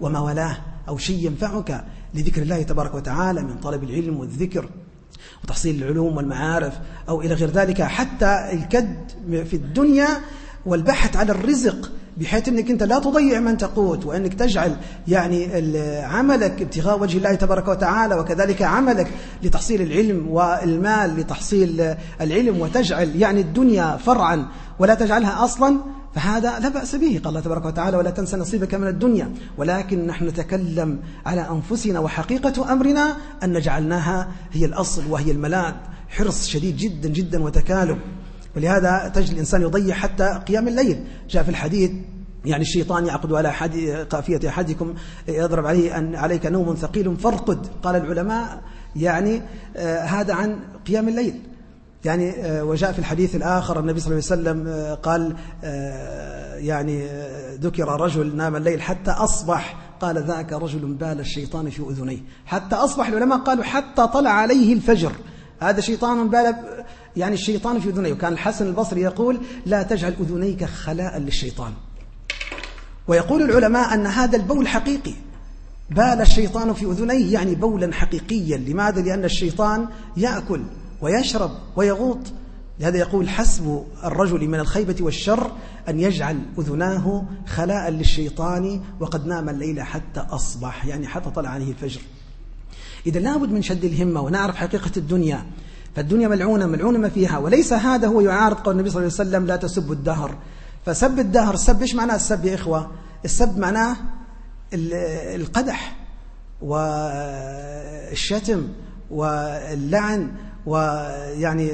وما ولاه أو شيء ينفعك لذكر الله تبارك وتعالى من طلب العلم والذكر. وتحصيل العلوم والمعارف أو إلى غير ذلك حتى الكد في الدنيا والبحث على الرزق بحيث أنك أنت لا تضيع من تقوت وأنك تجعل يعني عملك ابتغاء وجه الله تبارك وتعالى وكذلك عملك لتحصيل العلم والمال لتحصيل العلم وتجعل يعني الدنيا فرعا ولا تجعلها أصلا فهذا لا بأس به. قال الله تبارك وتعالى ولا تنسى نصيبك من الدنيا. ولكن نحن نتكلم على أنفسنا وحقيقة أمرنا أن جعلناها هي الأصل وهي الملاذ. حرص شديد جدا جدا وتكالب. ولهذا تجد الإنسان يضيع حتى قيام الليل. جاء في الحديث يعني الشيطان يعقد على حد قافية أحدكم يضرب عليه أن عليك نوم ثقيل فارقد. قال العلماء يعني آه هذا عن قيام الليل. يعني آه وجاء في الحديث الآخر النبي صلى الله عليه وسلم آه قال آه، يعني ذكر رجل نام الليل حتى أصبح قال ذاك رجل بال الشيطان في أذنيه. حتى أصبح العلماء قالوا حتى طلع عليه الفجر. هذا شيطان بال يعني الشيطان في أذنيه. وكان الحسن البصري يقول لا تجعل أذنيك خلاء للشيطان. ويقول العلماء أن هذا البول حقيقي. بال الشيطان في أذنيه يعني بولا حقيقيا. لماذا؟ لأن الشيطان يأكل ويشرب ويغوط. لهذا يقول حسب الرجل من الخيبة والشر أن يجعل أذناه خلاء للشيطان وقد نام الليل حتى أصبح يعني حتى طلع عليه الفجر. إذا لابد من شد الهمة ونعرف حقيقة الدنيا. فالدنيا ملعونة ملعونة ما فيها. وليس هذا هو يعارض قول النبي صلى الله عليه وسلم لا تسبوا الدهر فسب الدهر السب إيش معناه؟ السب يا إخوة؟ السب معناه القدح والشتم واللعن ويعني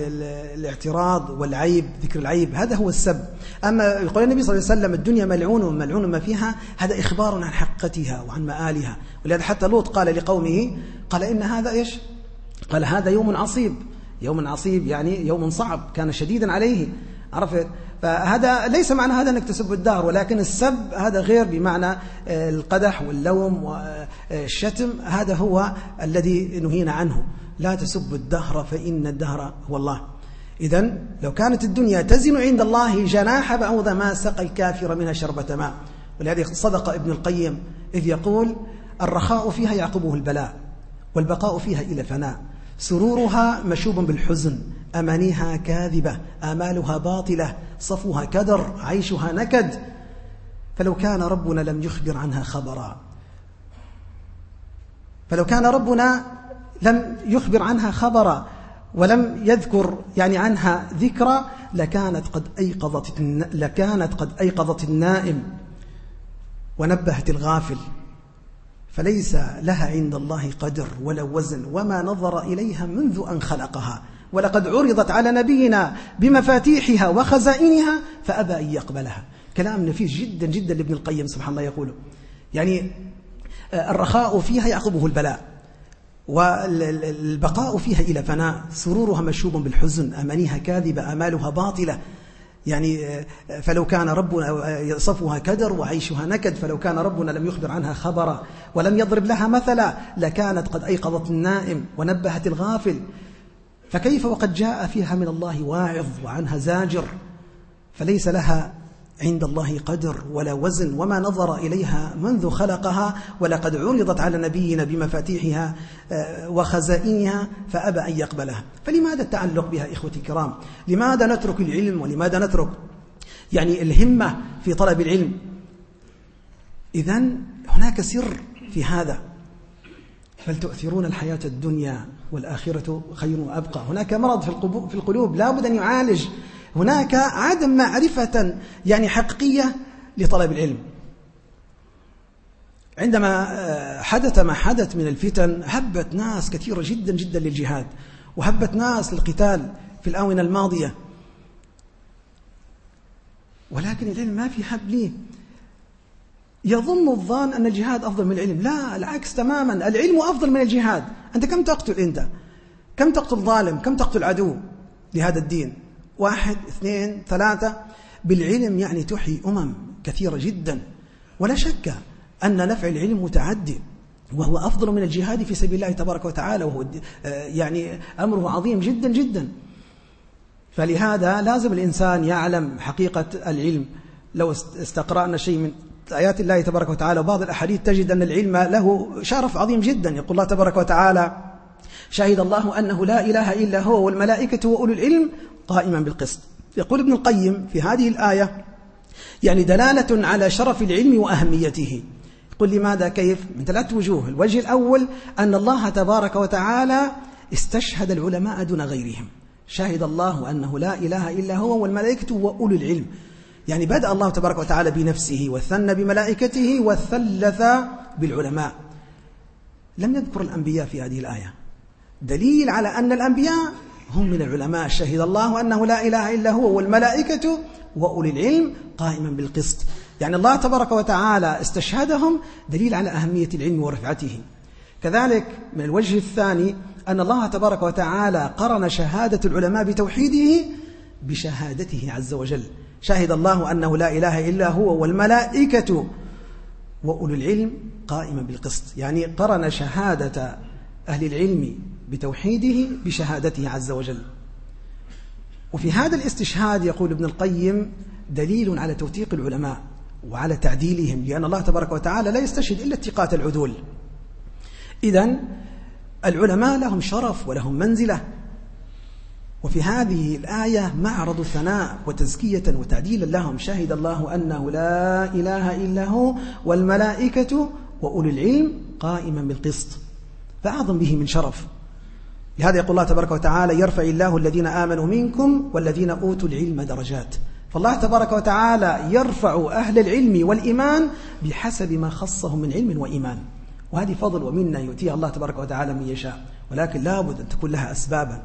الاعتراض والعيب ذكر العيب هذا هو السب. أما يقول النبي صلى الله عليه وسلم الدنيا ملعون وملعون ما فيها هذا إخبار عن حقتها وعن مآلها. ولهذا حتى لوط قال لقومه قال إن هذا إيش؟ قال هذا يوم عصيب. يوم عصيب يعني يوم صعب كان شديدا عليه. عرفت؟ فهذا ليس معنى هذا أنك تسب الدهر ولكن السب هذا غير بمعنى آه، القدح واللوم والشتم هذا هو الذي نهينا عنه. لا تسب الدهر فإن الدهر هو الله إذا لو كانت الدنيا تزن عند الله جناح بعوض ما سقى الكافر منها شربة ماء. ولهذا صدق ابن القيم إذ يقول الرخاء فيها يعقبه البلاء والبقاء فيها إلى فناء سرورها مشوب بالحزن أمانيها كاذبة آمالها باطلة صفوها كدر عيشها نكد. فلو كان ربنا لم يخبر عنها خبرا. فلو كان ربنا لم يخبر عنها خبرا ولم يذكر يعني عنها ذكرى لكانت قد أيقظت لكانت قد أيقظت النائم ونبهت الغافل. فليس لها عند الله قدر ولا وزن وما نظر إليها منذ أن خلقها. ولقد عرضت على نبينا بمفاتيحها وخزائنها فأبى أن يقبلها. كلام نفيس جدا جدا لابن القيم سبحان الله يقوله يعني آه، الرخاء فيها يعقبه البلاء. والبقاء فيها إلى فناء. سرورها مشوب بالحزن أمانيها كاذبة أمالها باطلة. يعني آه، فلو كان ربنا صفها كدر وعيشها نكد فلو كان ربنا لم يخبر عنها خبرا ولم يضرب لها مثلا لكانت قد أيقظت النائم ونبهت الغافل. فكيف وقد جاء فيها من الله واعظ وعنها زاجر؟ فليس لها عند الله قدر ولا وزن وما نظر إليها منذ خلقها ولقد عرضت على نبينا بمفاتيحها آه، وخزائنها فأبى أن يقبلها. فلماذا التعلق بها إخوتي الكرام؟ لماذا نترك العلم ولماذا نترك يعني الهمة في طلب العلم؟ إذا هناك سر في هذا. بل تؤثرون الحياة الدنيا والآخرة خير وأبقى. هناك مرض في القلوب لا بد أن يعالج هناك عدم معرفة يعني حقيقية لطلب العلم. عندما آه، حدث ما حدث من الفتن هبت ناس كثيرة جدا جدا للجهاد وهبت ناس للقتال في الآونة الماضية. ولكن العلم ما في حب ليه. يظن الظان أن الجهاد أفضل من العلم. لا العكس تماما. العلم أفضل من الجهاد. أنت كم تقتل أنت؟ كم تقتل ظالم؟ كم تقتل عدو لهذا الدين؟ واحد اثنين ثلاثة. بالعلم يعني تحيي أمم كثيرة جدا. ولا شك أن نفع العلم متعدي وهو أفضل من الجهاد في سبيل الله تبارك وتعالى وهو آه، يعني أمره عظيم جدا جدا. فلهذا لازم الإنسان يعلم حقيقة العلم. لو استقرأنا شيء من آيات الله تبارك وتعالى وبعض الأحاديث تجد أن العلم له شرف عظيم جدا. يقول الله تبارك وتعالى شهد الله أنه لا إله إلا هو والملائكة وأولو العلم قائما بالقسط. يقول ابن القيم في هذه الآية يعني دلالة على شرف العلم وأهميته. قل لماذا؟ كيف؟ من ثلاث وجوه. الوجه الأول أن الله تبارك وتعالى استشهد العلماء دون غيرهم. شهد الله أنه لا إله إلا هو والملائكة وأولو العلم. يعني بدأ الله تبارك وتعالى بنفسه وثنى بملائكته وثلث بالعلماء. لم يذكر الأنبياء في هذه الآية. دليل على أن الأنبياء هم من العلماء. شهد الله أنه لا إله إلا هو والملائكة وأولي العلم قائما بالقسط. يعني الله تبارك وتعالى استشهدهم دليل على أهمية العلم ورفعته. كذلك من الوجه الثاني أن الله تبارك وتعالى قرن شهادة العلماء بتوحيده بشهادته عز وجل. شهد الله أنه لا إله إلا هو والملائكة وأولو العلم قائما بالقسط. يعني قرن شهادة أهل العلم بتوحيده بشهادته عز وجل. وفي هذا الاستشهاد يقول ابن القيم دليل على توثيق العلماء وعلى تعديلهم لأن الله تبارك وتعالى لا يستشهد إلا اتقاة العدول. إذا العلماء لهم شرف ولهم منزلة. وفي هذه الآية معرض ثناء وتزكية وتعديلا لهم شهد الله أنه لا إله إلا هو والملائكة وأولي العلم قائما بالقسط. فأعظم به من شرف. لهذا يقول الله تبارك وتعالى يرفع الله الذين آمنوا منكم والذين أوتوا العلم درجات. فالله تبارك وتعالى يرفع أهل العلم والإيمان بحسب ما خصهم من علم وإيمان. وهذه فضل ومنة يؤتيها الله تبارك وتعالى من يشاء. ولكن لابد أن تكون لها أسبابا.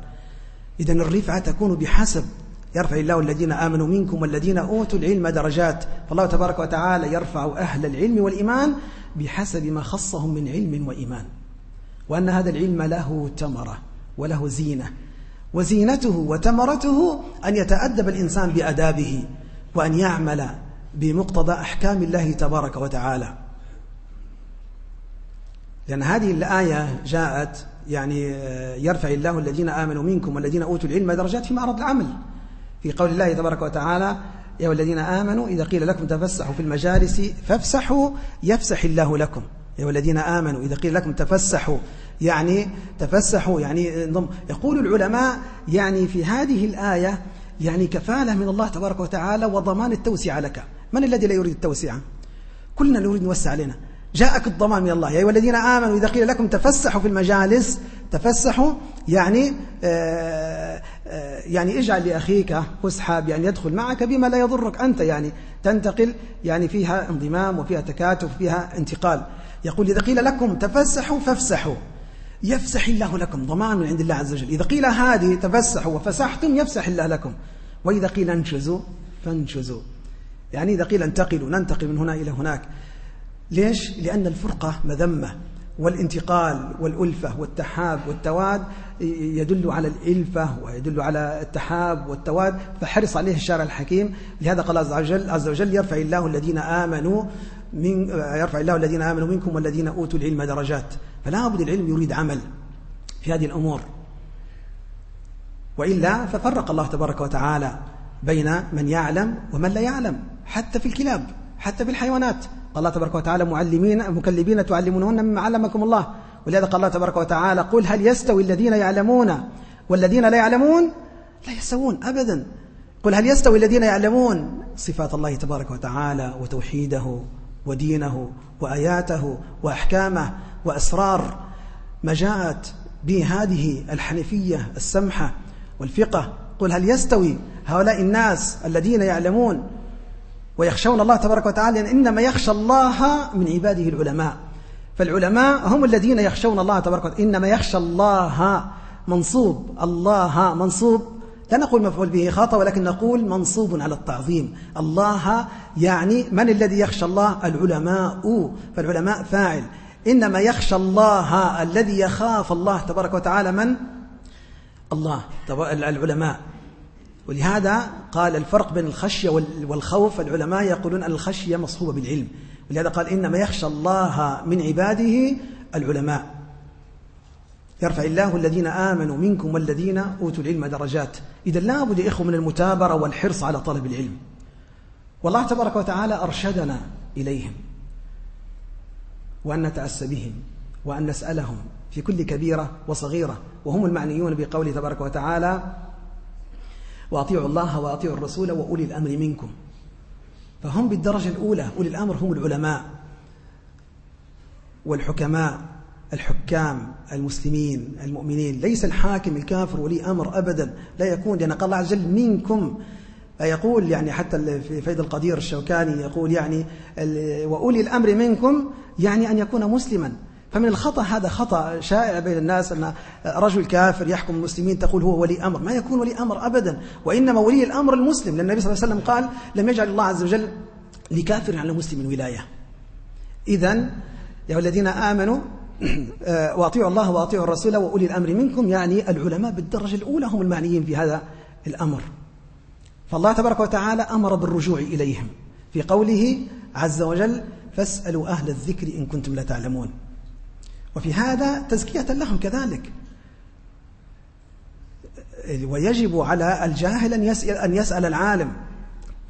إذا الرفعة تكون بحسب يرفع الله الذين آمنوا منكم والذين أوتوا العلم درجات. فالله تبارك وتعالى يرفع أهل العلم والإيمان بحسب ما خصهم من علم وإيمان. وأن هذا العلم له تمرة. وله زينة. وزينته وتمرته أن يتأدب الإنسان بأدابه وأن يعمل بمقتضى أحكام الله تبارك وتعالى. لأن هذه الآية جاءت يعني يرفع الله الذين آمنوا منكم والذين أوتوا العلم درجات في معرض العمل. في قول الله تبارك وتعالى يا الذين آمنوا إذا قيل لكم تفسحوا في المجالس فافسحوا يفسح الله لكم. يا الذين آمنوا إذا قيل لكم تفسحوا يعني تفسحوا يعني يقول العلماء يعني في هذه الآية يعني كفالة من الله تبارك وتعالى وضمان التوسعة لك. من الذي لا يريد التوسعة كلنا نريد نوسع علينا. جاءك الضمان من الله. يا أيها الذين آمنوا إذا قيل لكم تفسحوا في المجالس تفسحوا يعني آه، آه، يعني اجعل لأخيك فسحة يعني يدخل معك بما لا يضرك أنت يعني تنتقل يعني فيها انضمام وفيها تكاتف فيها انتقال. يقول إذا قيل لكم تفسحوا فافسحوا. يفسح الله لكم. ضمان عند الله عز وجل. إذا قيل هذه تفسحوا وفسحتم يفسح الله لكم. وإذا قيل انشزوا فانشزوا. يعني إذا قيل انتقلوا ننتقل من هنا إلى هناك. ليش؟ لأن الفرقة مذمة. والانتقال والألفة والتحاب والتواد يدل على الإلفة ويدل على التحاب والتواد. فحرص عليه الشارع الحكيم. لهذا قال عز وجل, عز وجل يرفع الله الذين آمنوا من يرفع الله الذين آمنوا منكم والذين أوتوا العلم درجات. فلا بد العلم يريد عمل في هذه الأمور. وإلا ففرق الله تبارك وتعالى بين من يعلم ومن لا يعلم حتى في الكلاب حتى في الحيوانات. قال الله تبارك وتعالى معلمين مكلبين تعلمونهن مما علمكم الله. ولهذا قال الله تبارك وتعالى قل هل يستوي الذين يعلمون والذين لا يعلمون؟ لا يستوون أبدا. قل هل يستوي الذين يعلمون؟ صفات الله تبارك وتعالى وتوحيده ودينه وآياته وأحكامه. وأسرار ما جاءت به هذه الحنفية السمحة والفقة. قل هل يستوي هؤلاء الناس الذين يعلمون ويخشون الله تبارك وتعالى؟ إنما يخشى الله من عباده العلماء. فالعلماء هم الذين يخشون الله تبارك وتعالى. إنما يخشى الله منصوب. الله منصوب. لا نقول مفعول به خطأ ولكن نقول منصوب على التعظيم. الله يعني من الذي يخشى الله؟ العلماء. فالعلماء فاعل. إنما يخشى الله الذي يخاف الله تبارك وتعالى من؟ الله العلماء. ولهذا قال الفرق بين الخشية والخوف العلماء يقولون الخشية مصحوبة بالعلم. ولهذا قال إنما يخشى الله من عباده العلماء. يرفع الله الذين آمنوا منكم والذين أوتوا العلم درجات. إذا لا بد إخوة من المتابرة والحرص على طلب العلم. والله تبارك وتعالى أرشدنا إليهم. وأن نتأسى بهم وأن نسألهم في كل كبيرة وصغيرة وهم المعنيون بقوله تبارك وتعالى وأطيعوا الله وأطيعوا الرسول وأولي الأمر منكم. فهم بالدرجة الأولى أولي الأمر هم العلماء والحكماء الحكام المسلمين المؤمنين. ليس الحاكم الكافر ولي أمر أبدا. لا يكون لأن قال الله عز وجل منكم يقول يعني حتى في فيض القدير الشوكاني يقول يعني وأولي الأمر منكم يعني أن يكون مسلما. فمن الخطأ هذا خطأ شائع بين الناس أن رجل كافر يحكم المسلمين تقول هو ولي أمر. ما يكون ولي أمر أبدا وإنما ولي الأمر المسلم. لأن النبي صلى الله عليه وسلم قال لم يجعل الله عز وجل لكافر على مسلم ولاية إذا يا الذين آمنوا وأطيعوا الله وأطيعوا الرسول وأولي الأمر منكم يعني العلماء بالدرجة الأولى هم المعنيين في هذا الأمر. فالله تبارك وتعالى أمر بالرجوع إليهم. في قوله عز وجل فاسألوا أهل الذكر إن كنتم لا تعلمون. وفي هذا تزكية لهم كذلك. ويجب على الجاهل أن يسأل, أن يسأل العالم.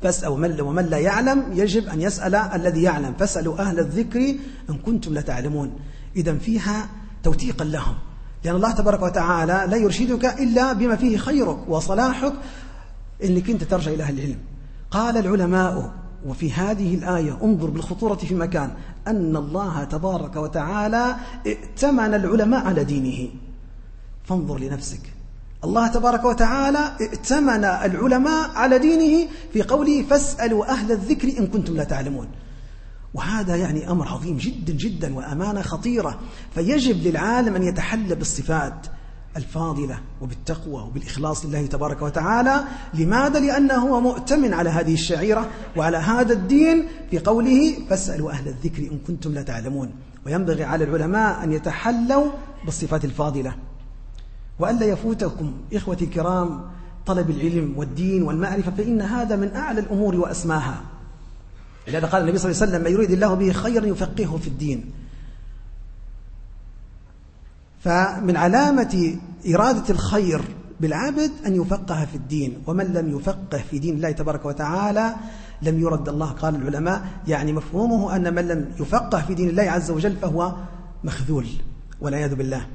فاسأل ومن لا يعلم يجب أن يسأل الذي يعلم. فاسألوا أهل الذكر إن كنتم لا تعلمون. إذا فيها توثيقا لهم. لأن الله تبارك وتعالى لا يرشدك إلا بما فيه خيرك وصلاحك إنك أنت ترجع إلى أهل العلم. قال العلماء وفي هذه الآية انظر بالخطورة في مكان أن الله تبارك وتعالى ائتمن العلماء على دينه. فانظر لنفسك. الله تبارك وتعالى ائتمن العلماء على دينه في قوله فاسألوا أهل الذكر إن كنتم لا تعلمون وهذا يعني أمر عظيم جدا جدا وأمانة خطيرة. فيجب للعالم أن يتحلى بالصفات. الفاضلة وبالتقوى وبالإخلاص لله تبارك وتعالى. لماذا؟ لأنه هو مؤتمن على هذه الشعيرة وعلى هذا الدين في قوله فاسألوا أهل الذكر إن كنتم لا تعلمون. وينبغي على العلماء أن يتحلوا بالصفات الفاضلة وألا يفوتكم إخوتي الكرام طلب العلم والدين والمعرفة فإن هذا من أعلى الأمور وأسماها. لهذا قال النبي صلى الله عليه وسلم ما يريد الله به خيرا يفقهه في الدين. فمن علامة إرادة الخير بالعبد أن يفقه في الدين ومن لم يفقه في دين الله تبارك وتعالى لم يرد الله قال العلماء يعني مفهومه أن من لم يفقه في دين الله عز وجل فهو مخذول والعياذ بالله.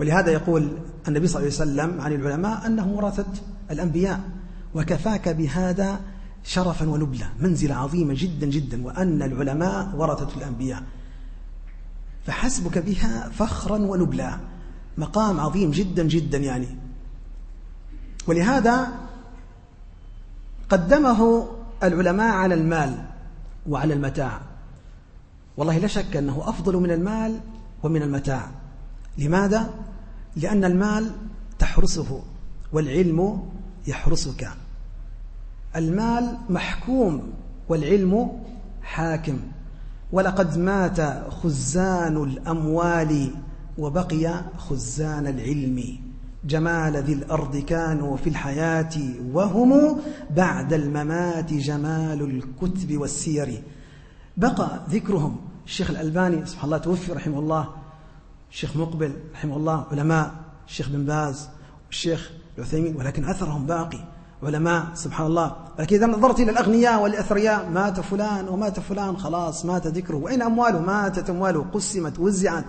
ولهذا يقول النبي صلى الله عليه وسلم عن العلماء أنهم ورثة الأنبياء وكفاك بهذا شرفا ونبلة منزلة عظيمة جدا جدا وأن العلماء ورثة الأنبياء. فحسبك بها فخرا ونبلا مقام عظيم جدا جدا يعني. ولهذا قدمه العلماء على المال وعلى المتاع. والله لا شك أنه أفضل من المال ومن المتاع. لماذا؟ لأن المال تحرسه والعلم يحرسك. المال محكوم والعلم حاكم. ولقد مات خزان الأموال وبقي خزان العلم. جمال ذي الأرض كانوا في الحياة وهم بعد الممات جمال الكتب والسير. بقى ذكرهم الشيخ الألباني سبحان الله توفي رحمه الله. الشيخ مقبل رحمه الله علماء الشيخ بن باز الشيخ العثيمين ولكن أثرهم باقي. علماء سبحان الله. لكن إذا نظرت إلى الأغنياء والأثرياء مات فلان ومات فلان خلاص مات ذكره. وأين أمواله ماتت أمواله قسمت وزعت.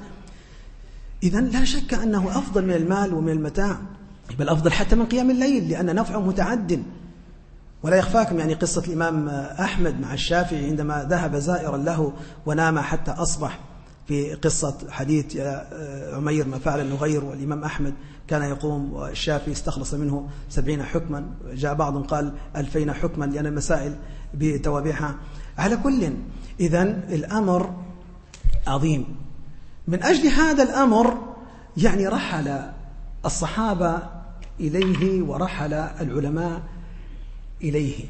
إذا لا شك أنه أفضل من المال ومن المتاع. بل أفضل حتى من قيام الليل لأن نفعه متعد. ولا يخفاكم يعني قصة الإمام أحمد مع الشافعي عندما ذهب زائرا له ونام حتى أصبح. في قصة حديث عمير ما فعل النغير والإمام أحمد. كان يقوم والشافعي استخلص منه سبعين حكما. جاء بعض قال ألفين حكما لأن المسائل بتوابعها. على كل إذا الأمر عظيم. من أجل هذا الأمر يعني رحل الصحابة إليه ورحل العلماء إليه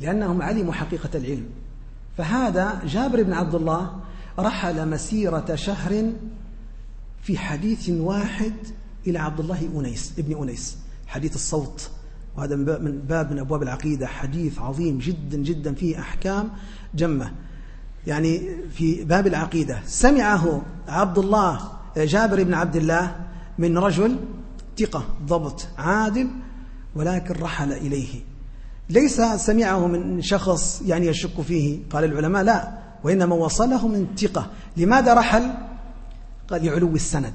لأنهم علموا حقيقة العلم. فهذا جابر بن عبد الله رحل مسيرة شهر في حديث واحد إلى عبد الله أنيس ابن أنيس. حديث الصوت. وهذا من باب من أبواب العقيدة. حديث عظيم جدا جدا فيه أحكام جمة. يعني في باب العقيدة. سمعه عبد الله جابر بن عبد الله من رجل ثقة ضبط عادل ولكن رحل إليه. ليس سمعه من شخص يعني يشك فيه. قال العلماء لا. وإنما وصله من ثقة لماذا رحل؟ قال لعلو السند.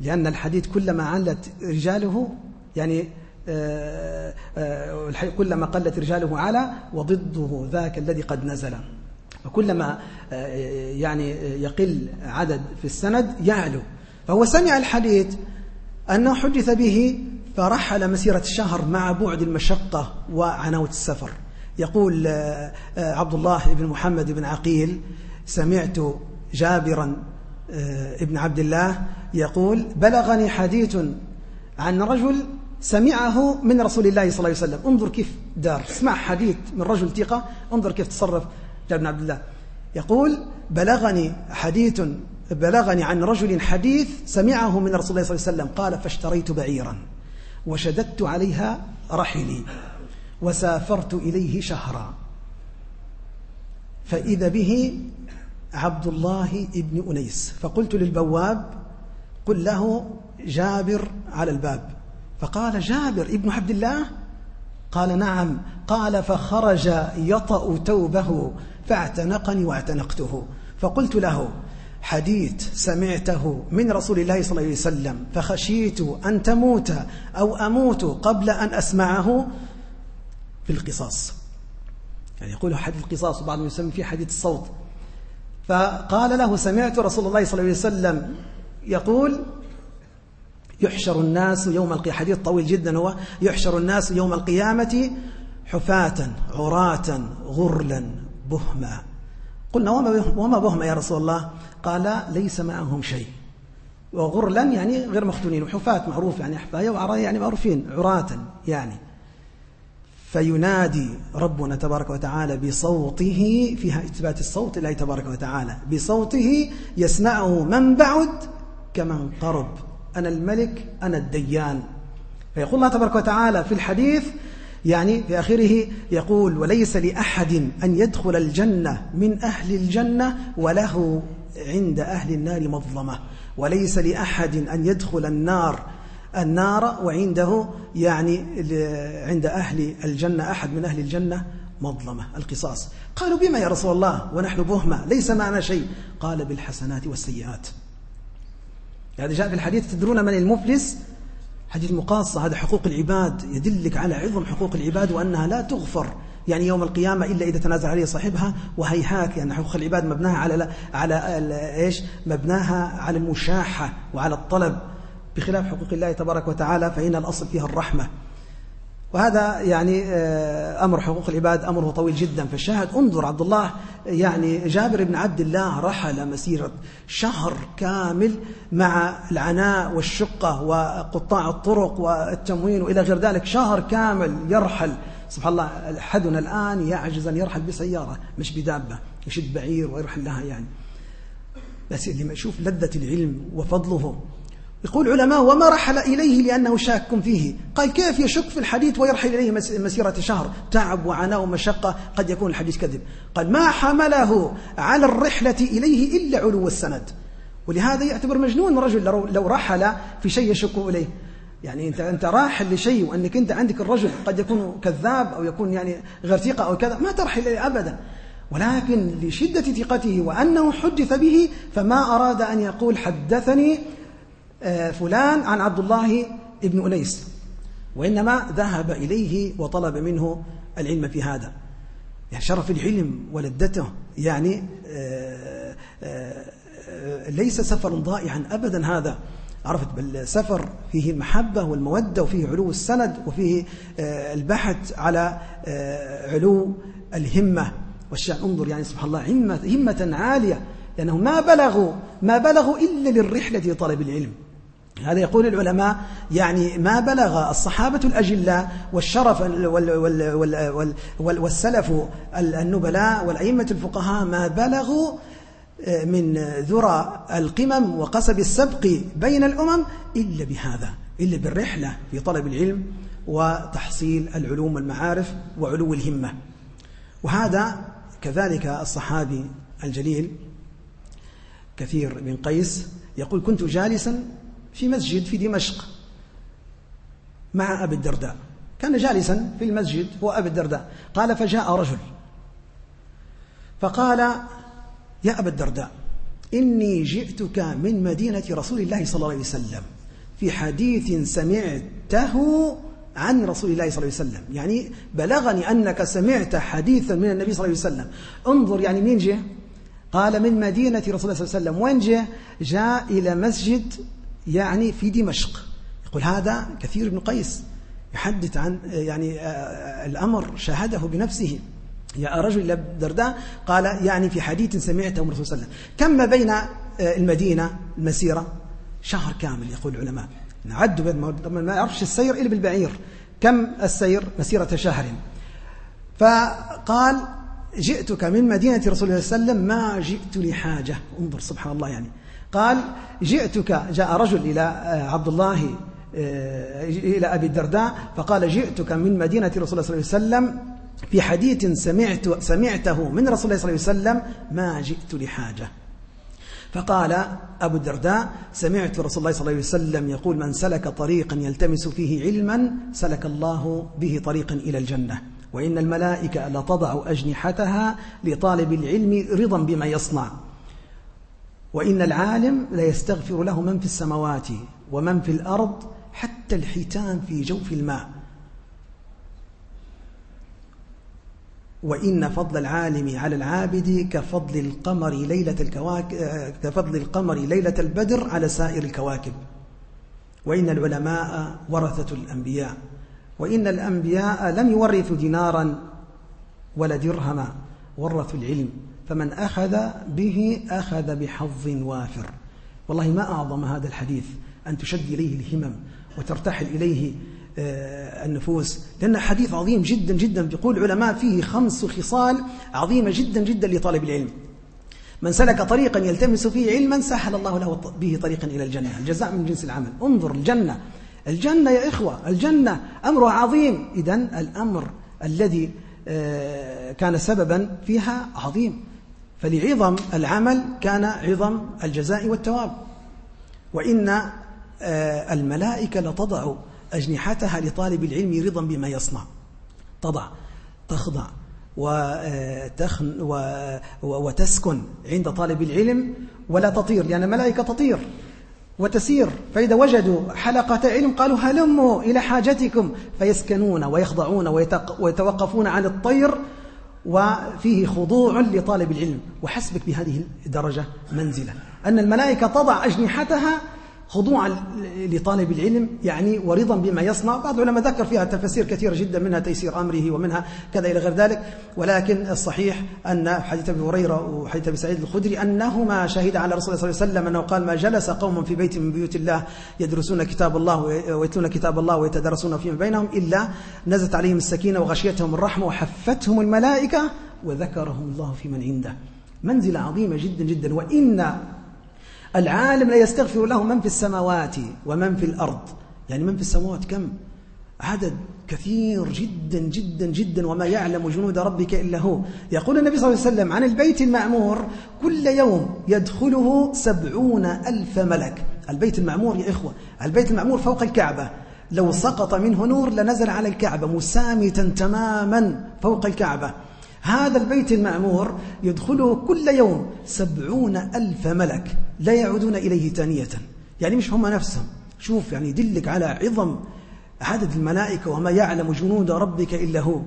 لأن الحديث كلما علت رجاله يعني آه، آه، كلما قلت رجاله على وضده ذاك الذي قد نزل. وكلما آه، يعني يقل عدد في السند يعلو. فهو سمع الحديث أنه حدث به فرحل مسيرة الشهر مع بعد المشقة وعناوة السفر. يقول آه، آه، عبد الله بن محمد بن عقيل سمعت جابرا آه، ابن عبد الله يقول بلغني حديث عن رجل سمعه من رسول الله صلى الله عليه وسلم. انظر كيف دار. اسمع حديث من رجل ثقة انظر كيف تصرف جابر بن عبد الله. يقول بلغني حديث بلغني عن رجل حديث سمعه من رسول الله صلى الله عليه وسلم. قال فاشتريت بعيرا وشددت عليها رحلي. وسافرت إليه شهرا. فإذا به عبد الله ابن أنيس. فقلت للبواب قل له جابر على الباب. فقال جابر ابن عبد الله؟ قال نعم. قال فخرج يطأ توبه فاعتنقني واعتنقته. فقلت له حديث سمعته من رسول الله صلى الله عليه وسلم فخشيت أن تموت أو أموت قبل أن أسمعه في القصاص. يعني يقول حديث القصاص وبعضهم يسمي فيه حديث الصوت. فقال له سمعت رسول الله صلى الله عليه وسلم يقول يحشر الناس يوم القيامة. حديث طويل جدا هو. يحشر الناس يوم القيامة حفاة عراة غرلا بهما قلنا وما بهما يا رسول الله؟ قال ليس معهم شيء. وغرلا يعني غير مختونين. وحفاة معروف يعني حفاية وعراية يعني معروفين. عراة يعني. فينادي ربنا تبارك وتعالى بصوته فيها إثبات الصوت لله تبارك وتعالى بصوته يسمعه من بعد كمن قرب أنا الملك أنا الديان. فيقول الله تبارك وتعالى في الحديث يعني في آخره يقول وليس لأحد أن يدخل الجنة من أهل الجنة وله عند أهل النار مظلمة وليس لأحد أن يدخل النار النار وعنده يعني عند أهل الجنة أحد من أهل الجنة مظلمة القصاص. قالوا بما يا رسول الله ونحن بهمة ليس معنا شيء. قال بالحسنات والسيئات. هذا جاء في الحديث تدرون من المفلس؟ حديث مقاصة هذا حقوق العباد. يدلك على عظم حقوق العباد وأنها لا تغفر. يعني يوم القيامة إلا إذا تنازع عليه صاحبها وهيهاك يعني حقوق العباد مبناها على على إيش؟ مبناها على المشاحة وعلى الطلب. بخلاف حقوق الله تبارك وتعالى فإن الأصل فيها الرحمة. وهذا يعني آه، أمر حقوق العباد أمره طويل جدا. فالشاهد انظر عبد الله يعني جابر بن عبد الله رحل مسيرة شهر كامل مع العناء والشقة وقطاع الطرق والتموين وإلى غير ذلك. شهر كامل يرحل. سبحان الله أحدنا الآن يعجز أن يرحل بسيارة مش بدابة يشد بعير ويرحل لها يعني. بس اللي ما يشوف لذة العلم وفضله يقول علماء وما رحل إليه لأنه شاك فيه. قال كيف يشك في الحديث ويرحل إليه مسيرة شهر؟ تعب وعناء ومشقة قد يكون الحديث كذب. قال ما حمله على الرحلة إليه إلا علو السند. ولهذا يعتبر مجنون رجل لو رحل في شيء يشك إليه. يعني أنت أنت راحل لشيء وأنك أنت عندك الرجل قد يكون كذاب أو يكون يعني غير ثقة أو كذا ما ترحل إليه ابدا. ولكن لشدة ثقته وأنه حدث به فما أراد أن يقول حدثني فلان عن عبد الله ابن أنيس وإنما ذهب إليه وطلب منه العلم في هذا. يعني شرف العلم ولذته. يعني آه، آه، ليس سفر ضائعا أبدا هذا. عرفت؟ بل سفر فيه المحبة والمودة وفيه علو السند وفيه البحث على علو الهمة. والشأن انظر يعني سبحان الله همة, همة عالية. لأنهم ما بلغوا ما بلغوا إلا للرحلة لطلب العلم. هذا يقول العلماء يعني ما بلغ الصحابة الأجلاء والشرف والسلف النبلاء والأئمة الفقهاء ما بلغوا آه، من ذرى القمم وقصب السبق بين الأمم إلا بهذا إلا بالرحلة في طلب العلم وتحصيل العلوم والمعارف وعلو الهمة. وهذا كذلك الصحابي الجليل كثير بن قيس يقول كنت جالسا في مسجد في دمشق مع أبي الدرداء. كان جالسا في المسجد هو أبي الدرداء. قال فجاء رجل. فقال يا أبا الدرداء إني جئتك من مدينة رسول الله صلى الله عليه وسلم. في حديث سمعته عن رسول الله صلى الله عليه وسلم. يعني بلغني أنك سمعت حديثا من النبي صلى الله عليه وسلم. انظر يعني مين جه قال من مدينة رسول الله صلى الله عليه وسلم. وين جاء جاء إلى مسجد يعني في دمشق. يقول هذا كثير بن قيس يحدث عن يعني الأمر شاهده بنفسه. يا رجل الدرداء. قال يعني في حديث سمعته من الرسول صلى الله عليه وسلم كم ما بين المدينة المسيرة؟ شهر كامل يقول العلماء. نعد ما يعرفش السير إلا بالبعير. كم السير؟ مسيرة شهر. فقال جئتك من مدينة رسول الله صلى الله عليه وسلم ما جئت لحاجة. انظر سبحان الله يعني. قال جئتك جاء رجل إلى عبد الله إلى أبي الدرداء فقال جئتك من مدينة رسول الله صلى الله عليه وسلم في حديث سمعت سمعته من رسول الله صلى الله عليه وسلم ما جئت لحاجة. فقال أبو الدرداء سمعت رسول الله صلى الله عليه وسلم يقول من سلك طريقا يلتمس فيه علما سلك الله به طريقا إلى الجنة. وإن الملائكة لتضع أجنحتها لطالب العلم رضا بما يصنع. وإن العالم ليستغفر له من في السماوات ومن في الأرض حتى الحيتان في جوف الماء. وإن فضل العالم على العابد كفضل القمر ليلة الكواكب كفضل القمر ليلة البدر على سائر الكواكب. وإن العلماء ورثة الأنبياء. وإن الأنبياء لم يورثوا دينارا ولا درهما ورثوا العلم. فمن أخذ به أخذ بحظ وافر. والله ما أعظم هذا الحديث أن تشد إليه الهمم وترتحل إليه آه، النفوس لأن حديث عظيم جدا جدا. يقول العلماء فيه خمس خصال عظيمة جدا جدا لطالب العلم. من سلك طريقا يلتمس فيه علما سهل الله له به طريقا إلى الجنة. الجزاء من جنس العمل. انظر الجنة. الجنة يا إخوة الجنة أمرها عظيم. إذا الأمر الذي آه، كان سببا فيها عظيم. فلعظم العمل كان عظم الجزاء والتواب. وإن آه، الملائكة لتضع أجنحتها لطالب العلم رضا بما يصنع. تضع تخضع وتخن وتسكن عند طالب العلم ولا تطير لأن الملائكة تطير وتسير. فإذا وجدوا حلقة علم قالوا هلموا إلى حاجتكم. فيسكنون ويخضعون ويتوقفون عن الطير وفيه خضوع لطالب العلم. وحسبك بهذه الدرجة منزلة. أن الملائكة تضع أجنحتها خضوعا لطالب العلم يعني ورضا بما يصنع. بعض العلماء ذكر فيها تفاسير كثيرة جدا منها تيسير أمره ومنها كذا إلى غير ذلك. ولكن الصحيح أن حديث أبي هريرة وحديث أبي سعيد الخدري أنهما شهد على رسول الله صلى الله عليه وسلم أنه قال ما جلس قوم في بيت من بيوت الله يدرسون كتاب الله ويتلون كتاب الله ويتدرسون فيما بينهم إلا نزلت عليهم السكينة وغشيتهم الرحمة وحفتهم الملائكة وذكرهم الله في من عنده. منزلة عظيمة جدا جدا. وإن العالم لا يستغفر له من في السماوات ومن في الأرض. يعني من في السماوات كم؟ عدد كثير جدا جدا جدا وما يعلم جنود ربك إلا هو. يقول النبي صلى الله عليه وسلم عن البيت المعمور كل يوم يدخله سبعون ألف ملك. البيت المعمور يا إخوة البيت المعمور فوق الكعبة. لو سقط منه نور لنزل على الكعبة مسامتا تماما فوق الكعبة. هذا البيت المعمور يدخله كل يوم سبعون ألف ملك لا يعودون إليه ثانية يعني مش هم نفسهم. شوف يعني يدلك على عظم عدد الملائكة وما يعلم جنود ربك إلا هو.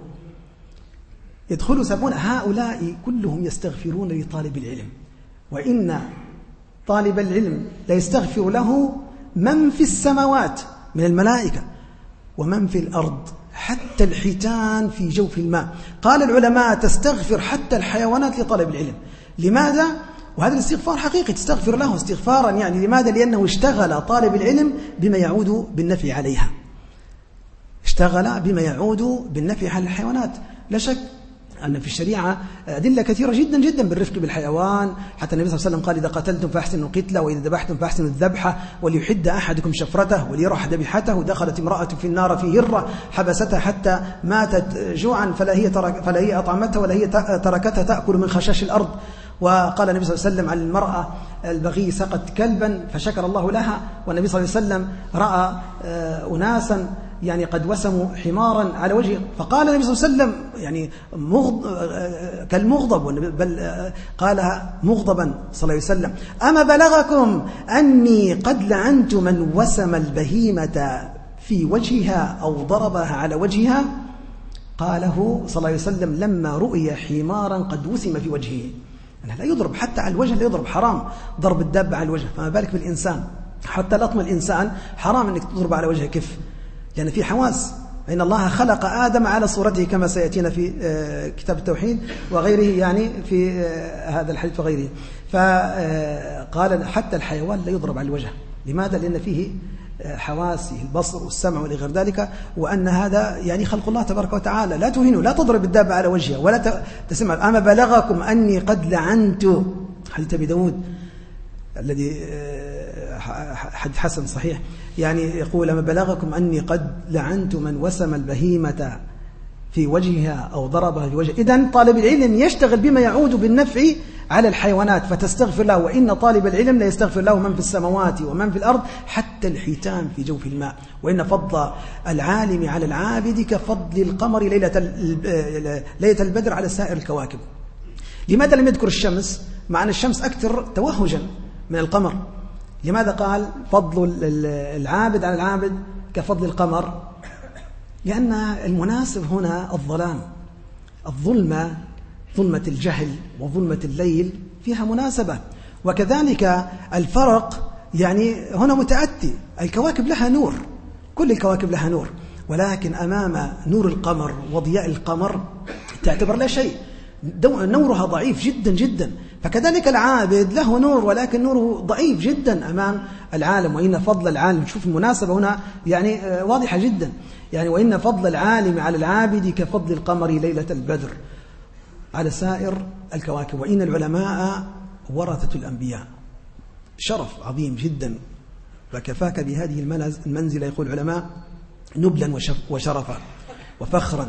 يدخل سبعون هؤلاء كلهم يستغفرون لطالب العلم. وإن طالب العلم لا يستغفر له من في السماوات؟ من الملائكة. ومن في الأرض؟ حتى الحيتان في جوف الماء. قال العلماء تستغفر حتى الحيوانات لطلب العلم. لماذا؟ وهذا الاستغفار حقيقي تستغفر له استغفارا يعني. لماذا؟ لأنه اشتغل طالب العلم بما يعود بالنفع عليها. اشتغل بما يعود بالنفع على الحيوانات. لا شك أن في الشريعة أدلة كثيرة جدا جدا بالرفق بالحيوان. حتى النبي صلى الله عليه وسلم قال إذا قتلتم فأحسنوا القتل وإذا ذبحتم فأحسنوا الذبحة وليحد أحدكم شفرته وليرح ذبيحته دخلت امرأة في النار في هرة حبستها حتى ماتت جوعا فلا هي, ترك فلا هي أطعمتها ولا هي تركتها تأكل من خشاش الأرض. وقال النبي صلى الله عليه وسلم عن المرأة البغي سقت كلبا فشكر الله لها. والنبي صلى الله عليه وسلم رأى آه، أناسا يعني قد وسموا حمارا على وجهه فقال النبي صلى الله عليه وسلم يعني مغض كالمغضب بل قالها مغضبا صلى الله عليه وسلم أما بلغكم أني قد لعنت من وسم البهيمة في وجهها أو ضربها على وجهها؟ قاله صلى الله عليه وسلم لما رؤي حمارا قد وسم في وجهه. أنا لا يضرب حتى على الوجه لا يضرب حرام. ضرب الدابة على الوجه فما بالك بالإنسان؟ حتى لطم الإنسان حرام أنك تضرب على وجهه كف لأن في حواس. إن الله خلق آدم على صورته كما سيأتينا في آه، كتاب التوحيد وغيره يعني في آه، هذا الحديث وغيره. فقال آه، حتى الحيوان لا يضرب على الوجه. لماذا؟ لأن فيه حواسه البصر والسمع ولغير ذلك وأن هذا يعني خلق الله تبارك وتعالى. لا تهينوا لا تضرب الدابة على وجهها ولا تسمع. أما بلغكم أني قد لعنت. حديث أبي داود الذي حديث حسن صحيح. يعني يقول أما بلغكم أني قد لعنت من وسم البهيمة في وجهها أو ضربها في وجهها. إذن طالب العلم يشتغل بما يعود بالنفع على الحيوانات فتستغفر له وإن طالب العلم لا يستغفر له من في السماوات ومن في الأرض حتى الحيتان في جوف الماء. وإن فضل العالم على العابد كفضل القمر ليلة ليلة البدر على سائر الكواكب. لماذا لم يذكر الشمس؟ مع أن الشمس أكثر توهجا من القمر. لماذا قال فضل العابد على العابد كفضل القمر؟ لأن المناسب هنا الظلام الظلمة ظلمة الجهل وظلمة الليل فيها مناسبة. وكذلك الفرق يعني هنا متأتي الكواكب لها نور كل الكواكب لها نور ولكن أمام نور القمر وضياء القمر تعتبر لا شيء. نورها ضعيف جدا جدا. فكذلك العابد له نور ولكن نوره ضعيف جدا أمام العالم وإن فضل العالم شوف المناسبة هنا يعني آه، واضحة جدا. يعني وإن فضل العالم على العابد كفضل القمر ليلة البدر. على سائر الكواكب. وإن العلماء ورثة الأنبياء. شرف عظيم جدا. فكفاك بهذه المنزلة يقول العلماء نبلا وشرفا وفخرا.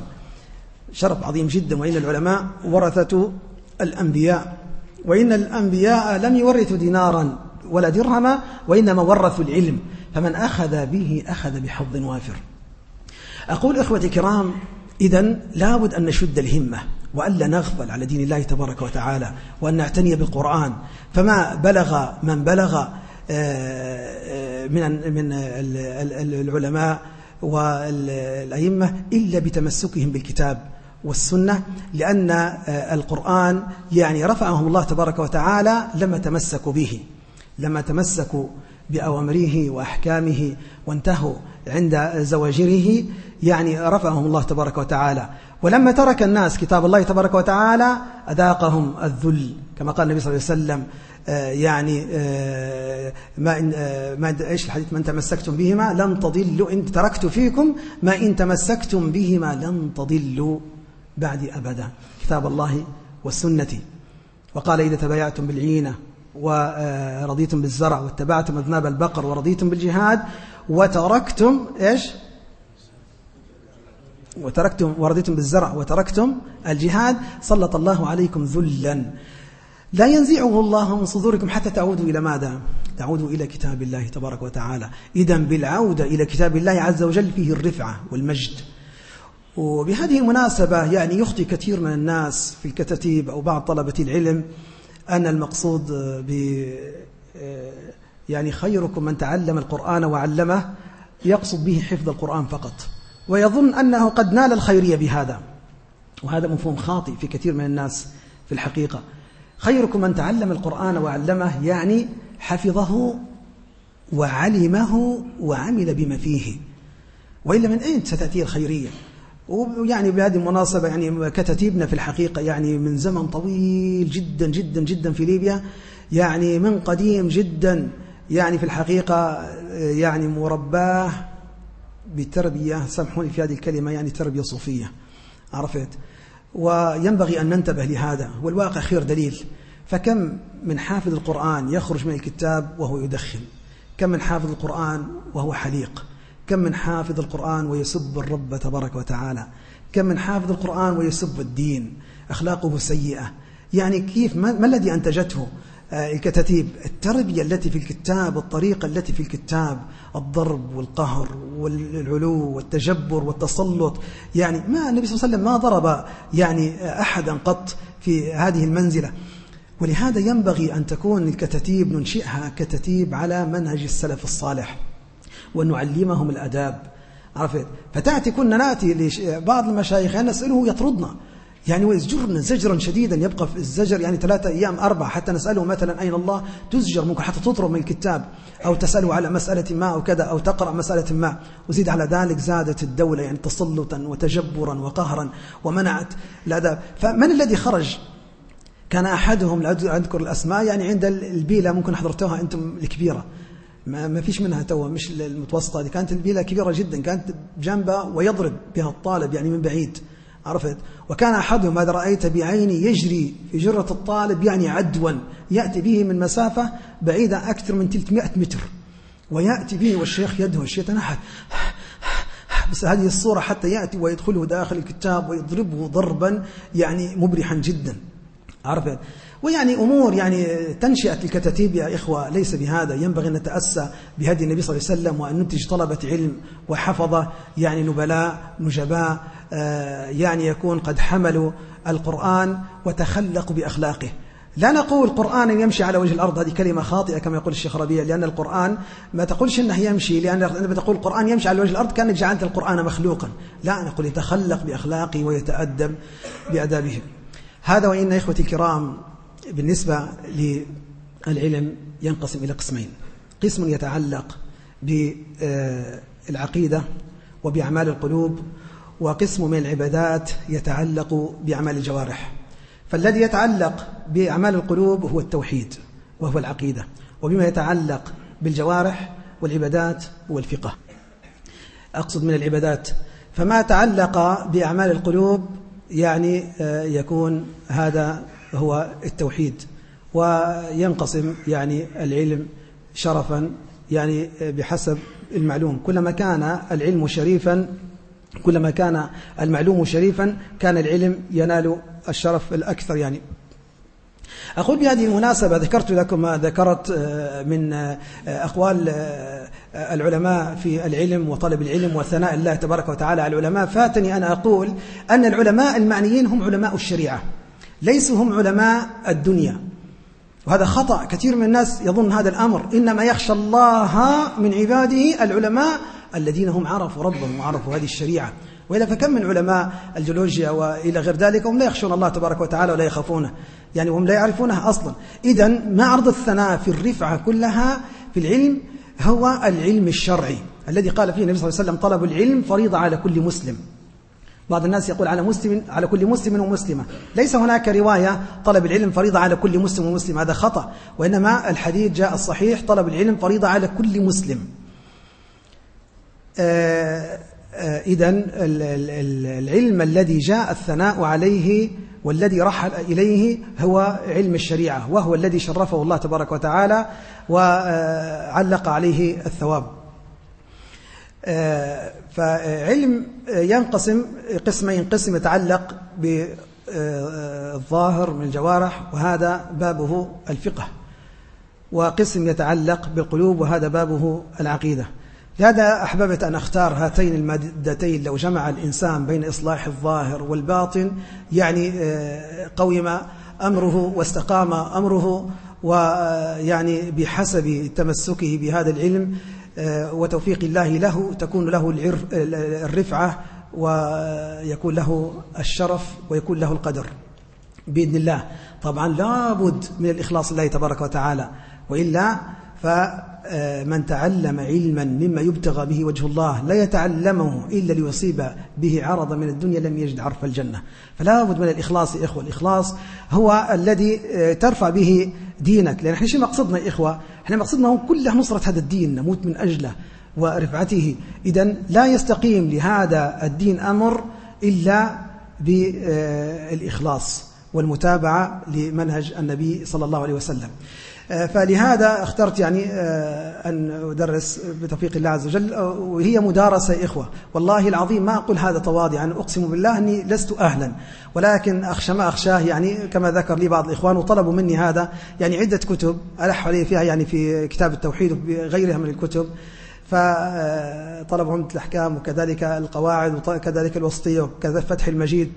شرف عظيم جدا. وإن العلماء ورثة الأنبياء. وإن الأنبياء لم يورثوا دينارا ولا درهما وإنما ورثوا العلم. فمن أخذ به أخذ بحظ وافر. أقول إخوتي الكرام إذا لابد أن نشد الهمة وألا نغفل على دين الله تبارك وتعالى وأن نعتني بالقرآن. فما بلغ من بلغ آه، من من العلماء والأئمة إلا بتمسكهم بالكتاب. والسنة لأن آه، القرآن يعني رفعهم الله تبارك وتعالى لما تمسكوا به لما تمسكوا بأوامره وأحكامه وانتهوا عند زواجره يعني رفعهم الله تبارك وتعالى. ولما ترك الناس كتاب الله تبارك وتعالى أذاقهم الذل كما قال النبي صلى الله عليه وسلم آه، يعني آه، ما إن ما إيش الحديث؟ من تمسكتم بهما لن تضلوا إن تركت فيكم ما إن تمسكتم بهما لن تضلوا. بعد أبدا كتاب الله والسنة. وقال إذا تبايعتم بالعينة ورضيتم بالزرع واتبعتم أذناب البقر ورضيتم بالجهاد وتركتم إيش؟ وتركتم ورضيتم بالزرع وتركتم الجهاد سلط الله عليكم ذلا. لا ينزعه الله من صدوركم حتى تعودوا إلى ماذا؟ تعودوا إلى كتاب الله تبارك وتعالى. إذا بالعودة إلى كتاب الله عز وجل فيه الرفعة والمجد. وبهذه المناسبة يعني يخطي كثير من الناس في الكتاتيب أو بعض طلبة العلم أن المقصود ب يعني خيركم من تعلم القرآن وعلمه يقصد به حفظ القرآن فقط. ويظن أنه قد نال الخيرية بهذا. وهذا مفهوم خاطئ في كثير من الناس في الحقيقة. خيركم من تعلم القرآن وعلمه يعني حفظه وعلمه وعمل بما فيه. وإلا من أين ستأتي الخيرية؟ ويعني بهذه المناسبة يعني كتاتيبنا في الحقيقة يعني من زمن طويل جدا جدا جدا في ليبيا. يعني من قديم جدا يعني في الحقيقة يعني مرباه بتربية سامحوني في هذه الكلمة يعني تربية صوفية. عرفت؟ وينبغي أن ننتبه لهذا. والواقع خير دليل. فكم من حافظ القرآن يخرج من الكتاب وهو يدخن. كم من حافظ القرآن وهو حليق. كم من حافظ القرآن ويسب الرب تبارك وتعالى؟ كم من حافظ القرآن ويسب الدين؟ أخلاقه سيئة. يعني كيف؟ ما, الذي أنتجته؟ آه، الكتاتيب. التربية التي في الكتاب الطريقة التي في الكتاب. الضرب والقهر والعلو والتجبر والتسلط. يعني ما النبي صلى الله عليه وسلم ما ضرب يعني أحدا قط في هذه المنزلة. ولهذا ينبغي أن تكون الكتاتيب ننشئها كتاتيب على منهج السلف الصالح. ونعلمهم الأداب. عرفت؟ فتأتي كنا نأتي لبعض المشايخ نسأله يطردنا. يعني ويزجرنا زجرا شديدا يبقى في الزجر يعني ثلاثة أيام أربعة حتى نسأله مثلا أين الله؟ تزجر ممكن حتى تطرب من الكتاب أو تسأله على مسألة ما أو كذا أو تقرأ مسألة ما. وزيد على ذلك زادت الدولة يعني تسلطا وتجبرا وقهرا ومنعت الأداب. فمن الذي خرج؟ كان أحدهم لا أذكر الأسماء يعني عند البيلة ممكن حضرتوها أنتم الكبيرة. ما, ما فيش منها توا مش المتوسطة دي كانت البيلة كبيرة جدا كانت جنبها ويضرب بها الطالب يعني من بعيد عرفت؟ وكان أحدهم هذا رأيت بعيني يجري في جرة الطالب يعني عدوا يأتي به من مسافة بعيدة أكثر من 300 متر ويأتي به والشيخ يدهش يتنحت بس هذه الصورة حتى يأتي ويدخله داخل الكتاب ويضربه ضربا يعني مبرحا جدا عرفت؟ ويعني أمور يعني تنشئة الكتاتيب يا إخوة ليس بهذا. ينبغي أن نتأسى بهدي النبي صلى الله عليه وسلم وأن ننتج طلبة علم وحفظة يعني نبلاء نجباء آه، يعني يكون قد حملوا القرآن وتخلقوا بأخلاقه. لا نقول قرآن يمشي على وجه الأرض هذه كلمة خاطئة كما يقول الشيخ ربيع لأن القرآن ما تقولش أنه يمشي لأن لما تقول القرآن يمشي على وجه الأرض كأنك جعلت القرآن مخلوقا. لا نقول يتخلق بأخلاقه ويتأدب بأدابه. هذا وإن إخوتي الكرام بالنسبة للعلم ينقسم إلى قسمين. قسم يتعلق بالعقيدة وبأعمال القلوب وقسم من العبادات يتعلق بأعمال الجوارح. فالذي يتعلق بأعمال القلوب هو التوحيد وهو العقيدة وبما يتعلق بالجوارح والعبادات هو الفقه. أقصد من العبادات. فما تعلق بأعمال القلوب يعني آه، يكون هذا هو التوحيد وينقسم يعني العلم شرفا يعني بحسب المعلوم. كلما كان العلم شريفا كلما كان المعلوم شريفا كان العلم ينال الشرف الأكثر يعني. أقول بهذه المناسبة ذكرت لكم ما ذكرت آه، من آه، أقوال آه، العلماء في العلم وطلب العلم وثناء الله تبارك وتعالى على العلماء. فاتني أن أقول أن العلماء المعنيين هم علماء الشريعة. ليسوا هم علماء الدنيا. وهذا خطأ. كثير من الناس يظن هذا الأمر. إنما يخشى الله من عباده العلماء الذين هم عرفوا ربهم وعرفوا هذه الشريعة. وإلا فكم من علماء الجيولوجيا وإلى غير ذلك هم لا يخشون الله تبارك وتعالى ولا يخافونه. يعني هم لا يعرفونه أصلا. إذا معرض الثناء في الرفعة كلها في العلم هو العلم الشرعي. الذي قال فيه النبي صلى الله عليه وسلم طلب العلم فريضة على كل مسلم. بعض الناس يقول على مسلم على كل مسلم ومسلمة. ليس هناك رواية طلب العلم فريضة على كل مسلم ومسلم. هذا خطأ. وإنما الحديث جاء الصحيح طلب العلم فريضة على كل مسلم. آه، آه، إذا العلم الذي جاء الثناء عليه والذي رحل إليه هو علم الشريعة وهو الذي شرفه الله تبارك وتعالى وعلق عليه الثواب. آه، فعلم ينقسم قسمين قسم يتعلق بالظاهر من الجوارح وهذا بابه الفقه وقسم يتعلق بالقلوب وهذا بابه العقيدة. لهذا أحببت أن أختار هاتين المادتين لو جمع الإنسان بين إصلاح الظاهر والباطن يعني آه، قوم أمره واستقام أمره ويعني بحسب تمسكه بهذا العلم آه، وتوفيق الله له تكون له الرفعة ويكون له الشرف ويكون له القدر. بإذن الله. طبعا لابد من الإخلاص لله تبارك وتعالى. وإلا فمن تعلم علما مما يبتغى به وجه الله لا يتعلمه إلا ليصيب به عرضا من الدنيا لم يجد عرف الجنة. فلا بد من الإخلاص يا إخوة. الإخلاص هو الذي ترفع به دينك. لأن إحنا شو مقصدنا يا إخوة؟ إحنا مقصدنا هو كله نصرة هذا الدين نموت من أجله ورفعته. إذا لا يستقيم لهذا الدين أمر إلا بالإخلاص والمتابعة لمنهج النبي صلى الله عليه وسلم. فلهذا اخترت يعني آه، أن أدرس بتوفيق الله عز وجل آه، وهي مدارسة إخوة. والله العظيم ما أقول هذا تواضعا أقسم بالله أني لست أهلا. ولكن أخشى ما أخشاه يعني كما ذكر لي بعض الإخوان وطلبوا مني هذا يعني عدة كتب ألح علي فيها يعني في كتاب التوحيد وغيرها من الكتب. فطلبوا عمدة الأحكام وكذلك القواعد وكذلك الوسطية وكذلك فتح المجيد.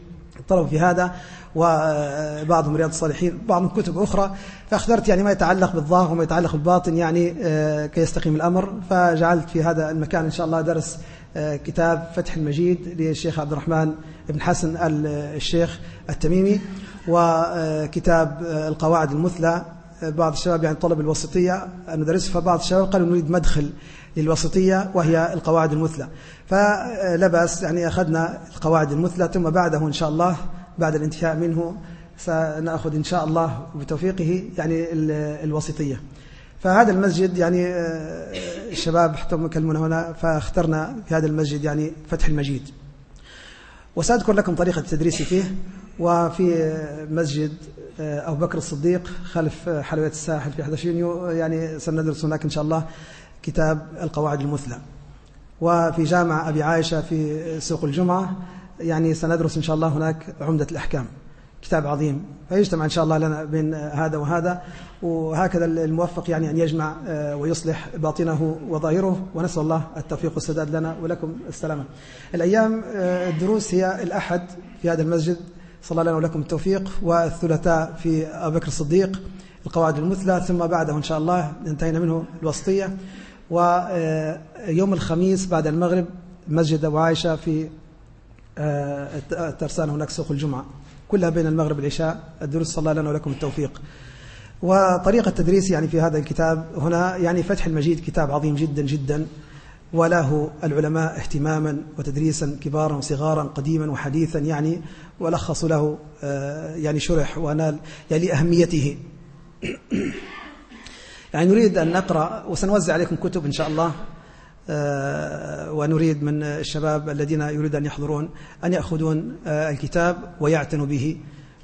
طلبوا في هذا وبعضهم رياض الصالحين بعضهم كتب أخرى. فاخترت يعني ما يتعلق بالظاهر وما يتعلق بالباطن يعني آه، كي يستقيم الأمر. فجعلت في هذا المكان إن شاء الله درس كتاب فتح المجيد للشيخ عبد الرحمن بن حسن الشيخ التميمي وكتاب القواعد المثلى. بعض الشباب يعني طلب الوسطية ندرسه فبعض الشباب قالوا نريد مدخل. للوسطية وهي القواعد المثلى. فلا بأس يعني أخذنا القواعد المثلى ثم بعده إن شاء الله بعد الانتهاء منه سنأخذ إن شاء الله بتوفيقه يعني الوسطية. فهذا المسجد يعني الشباب حتى يكلمون هنا فاخترنا في هذا المسجد يعني فتح المجيد. وسأذكر لكم طريقة التدريس فيه وفي مسجد أبو بكر الصديق خلف حلوية الساحل في 11 يونيو يعني سندرس هناك إن شاء الله. كتاب القواعد المثلى. وفي جامع أبي عائشة في سوق الجمعة يعني سندرس إن شاء الله هناك عمدة الأحكام. كتاب عظيم. فيجتمع إن شاء الله لنا بين هذا وهذا. وهكذا الموفق يعني أن يجمع ويصلح باطنه وظاهره. ونسأل الله التوفيق والسداد لنا ولكم السلامة. الأيام الدروس هي الأحد في هذا المسجد. صلى الله لنا ولكم التوفيق. والثلاثاء في أبو بكر الصديق القواعد المثلى. ثم بعده إن شاء الله انتهينا منه الوسطية. ويوم الخميس بعد المغرب مسجد أبو عائشة في ترسان هناك سوق الجمعة. كلها بين المغرب والعشاء. الدروس صلى الله لنا ولكم التوفيق. وطريقة التدريس يعني في هذا الكتاب هنا يعني فتح المجيد كتاب عظيم جدا جدا. وله العلماء اهتماما وتدريسا كبارا وصغارا قديما وحديثا يعني. ولخص له يعني شرح ونال يعني لأهميته. يعني نريد أن نقرأ وسنوزع عليكم كتب إن شاء الله ونريد من الشباب الذين يريد أن يحضرون أن يأخذون الكتاب ويعتنوا به.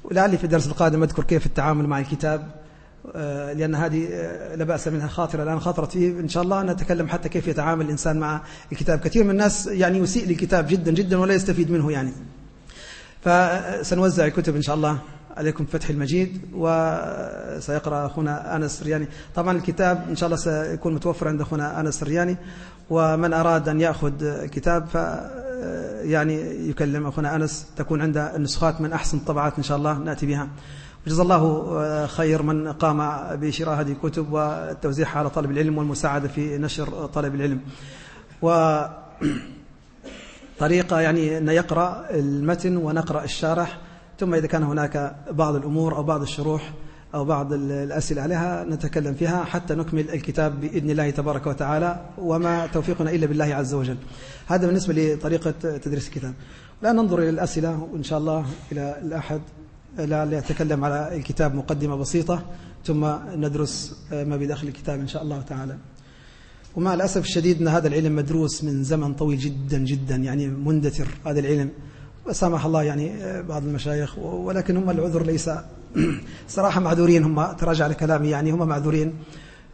ولعلي في الدرس القادم أذكر كيف التعامل مع الكتاب لأن هذه لا بأس منها خاطرة الآن خاطرت فيه إن شاء الله نتكلم حتى كيف يتعامل الإنسان مع الكتاب. كثير من الناس يعني يسيء للكتاب جدا جدا ولا يستفيد منه يعني. فسنوزع الكتب إن شاء الله. عليكم فتح المجيد وسيقرأ أخونا أنس رياني. طبعا الكتاب إن شاء الله سيكون متوفر عند أخونا أنس رياني ومن أراد أن يأخذ كتاب ف يعني يكلم أخونا أنس تكون عند النسخات من أحسن الطبعات إن شاء الله نأتي بها. وجزا الله خير من قام بشراء هذه الكتب وتوزيعها على طالب العلم والمساعدة في نشر طلب العلم. و طريقة يعني أن يقرأ المتن ونقرأ الشارح ثم إذا كان هناك بعض الأمور أو بعض الشروح أو بعض الأسئلة عليها نتكلم فيها حتى نكمل الكتاب بإذن الله تبارك وتعالى. وما توفيقنا إلا بالله عز وجل. هذا بالنسبة لطريقة تدريس الكتاب. الآن ننظر إلى الأسئلة وإن شاء الله إلى الأحد. لعل يتكلم على الكتاب مقدمة بسيطة ثم ندرس ما بداخل الكتاب إن شاء الله تعالى. ومع الأسف الشديد أن هذا العلم مدروس من زمن طويل جدا جدا يعني مندثر هذا العلم. وسامح الله يعني بعض المشايخ ولكن هم العذر ليس صراحة معذورين هم تراجع لكلامي يعني هم معذورين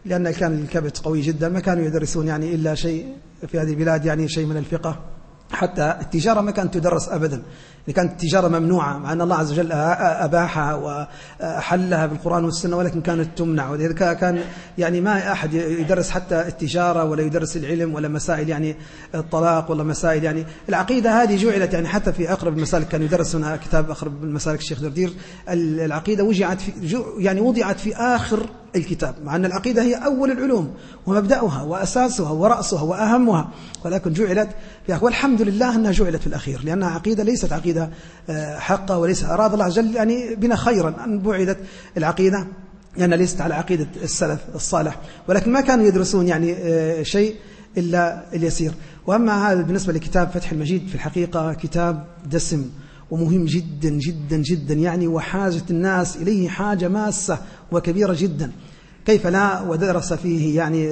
لأن كان الكبت قوي جدا ما كانوا يدرسون يعني إلا شيء في هذه البلاد يعني شيء من الفقه حتى التجارة ما كانت تدرس أبدا. كانت التجارة ممنوعة مع أن الله عز وجل أباحها وحلها بالقرآن والسنة ولكن كانت تمنع. ولذلك كان يعني ما أحد يدرس حتى التجارة ولا يدرس العلم ولا مسائل يعني الطلاق ولا مسائل يعني العقيدة هذه جعلت يعني حتى في أقرب المسالك كان يدرس هنا كتاب أقرب المسالك الشيخ دردير. العقيدة وجعت في يعني وضعت في آخر الكتاب مع أن العقيدة هي أول العلوم ومبدأها وأساسها ورأسها وأهمها ولكن جعلت والحمد لله أنها جعلت في الأخير لأنها عقيدة ليست عقيدة حقة وليس أراد الله عز وجل يعني بنا خيرا أن بعدت العقيدة لأنها ليست على عقيدة السلف الصالح ولكن ما كانوا يدرسون يعني شيء إلا اليسير. وأما هذا بالنسبة لكتاب فتح المجيد في الحقيقة كتاب دسم ومهم جدا جدا جدا يعني وحاجة الناس إليه حاجة ماسة وكبيرة جدا. كيف لا ودرس فيه يعني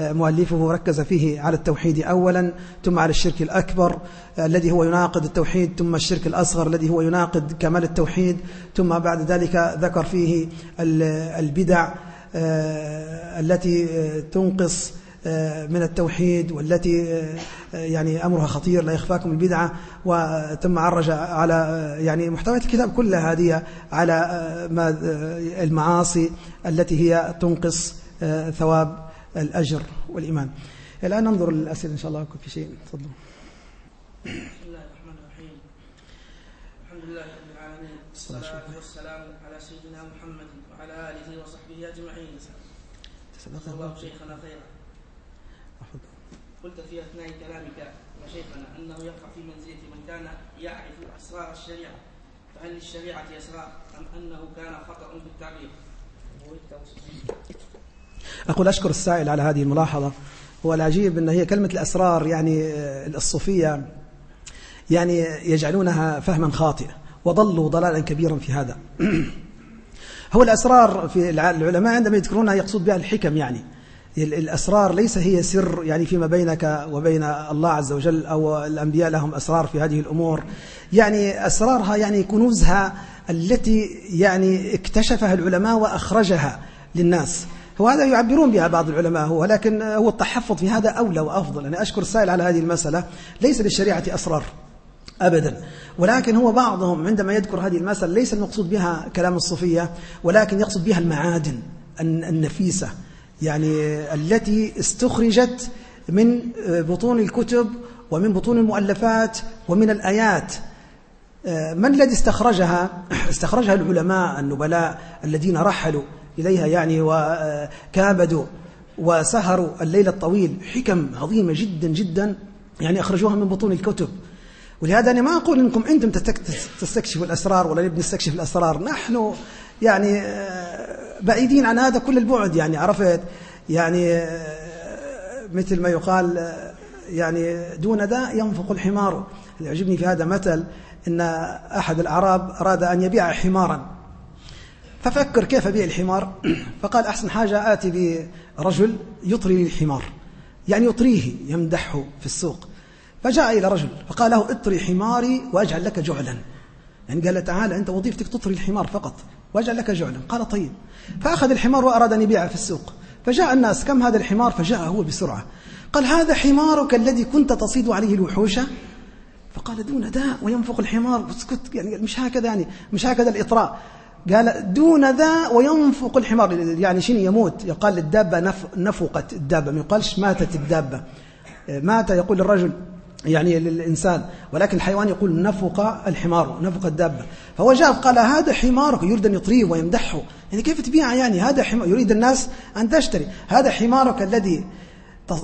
مؤلفه ركز فيه على التوحيد أولا ثم على الشرك الأكبر الذي هو يناقض التوحيد ثم الشرك الأصغر الذي هو يناقض كمال التوحيد ثم بعد ذلك ذكر فيه البدع التي تنقص من التوحيد والتي يعني أمرها خطير لا يخفاكم البدعة وثم عرج على يعني محتويات الكتاب كلها هذه على ما المعاصي التي هي تنقص ثواب الأجر والإيمان. الآن ننظر للأسئلة إن شاء الله في شيء. تفضلوا بسم الله الرحمن الرحيم. الحمد لله رب العالمين. والصلاة والسلام على سيدنا محمد وعلى آله وصحبه أجمعين. جزا الله شيخنا خيرا. قلت في أثناء كلامك وشيخنا أنه يقع في منزلة من كان يعرف أسرار الشريعة فهل للشريعة أسرار أم أنه كان خطأ في التعبير؟ أقول أشكر السائل على هذه الملاحظة. هو العجيب أن هي كلمة الأسرار يعني آه، الصوفية يعني يجعلونها فهما خاطئ وضلوا ضلالا كبيرا في هذا. هو الأسرار في العلماء عندما يذكرونها يقصد بها الحكم يعني. الأسرار ليس هي سر يعني فيما بينك وبين الله عز وجل أو الأنبياء لهم أسرار في هذه الأمور. يعني أسرارها يعني كنوزها التي يعني اكتشفها العلماء وأخرجها للناس. وهذا يعبرون بها بعض العلماء هو ولكن هو التحفظ في هذا أولى وأفضل. أنا أشكر السائل على هذه المسألة. ليس للشريعة أسرار أبدا. ولكن هو بعضهم عندما يذكر هذه المسألة ليس المقصود بها كلام الصوفية ولكن يقصد بها المعادن النفيسة. يعني التي استخرجت من بطون الكتب ومن بطون المؤلفات ومن الآيات. من الذي استخرجها؟ استخرجها العلماء النبلاء الذين رحلوا إليها يعني وكابدوا وسهروا الليل الطويل. حكم عظيمة جدا جدا يعني أخرجوها من بطون الكتب. ولهذا أنا ما أقول أنكم أنتم تستكشفوا الأسرار ولا نستكشف الأسرار. نحن يعني بعيدين عن هذا كل البعد يعني عرفت؟ يعني مثل ما يقال يعني دون ذا ينفق الحمار. يعجبني في هذا مثل؟ إن أحد الأعراب أراد أن يبيع حمارا. ففكر كيف أبيع الحمار؟ فقال أحسن حاجة آتي برجل يطري الحمار. يعني يطريه يمدحه في السوق. فجاء إلى رجل فقال له اطري حماري وأجعل لك جعلا. يعني قال له تعالى أنت وظيفتك تطري الحمار فقط. وأجعل لك جعلا. قال طيب. فأخذ الحمار وأراد أن يبيعه في السوق. فجاء الناس كم هذا الحمار؟ فجاء هو بسرعة. قال هذا حمارك الذي كنت تصيد عليه الوحوش؟ فقال دون داء وينفق الحمار. اسكت يعني مش هكذا يعني مش هكذا الإطراء. قال دون ذا وينفق الحمار. يعني شنو يموت؟ يقال للدابة نف نفقت الدابة. ما يقالش ماتت الدابة. مات يقول الرجل. يعني للإنسان. ولكن الحيوان يقول نفق الحمار نفق الدابة. فهو جاء قال هذا حمارك يريد أن يطريه ويمدحه. يعني كيف تبيع يعني؟ هذا حمار يريد الناس أن تشتري. هذا حمارك الذي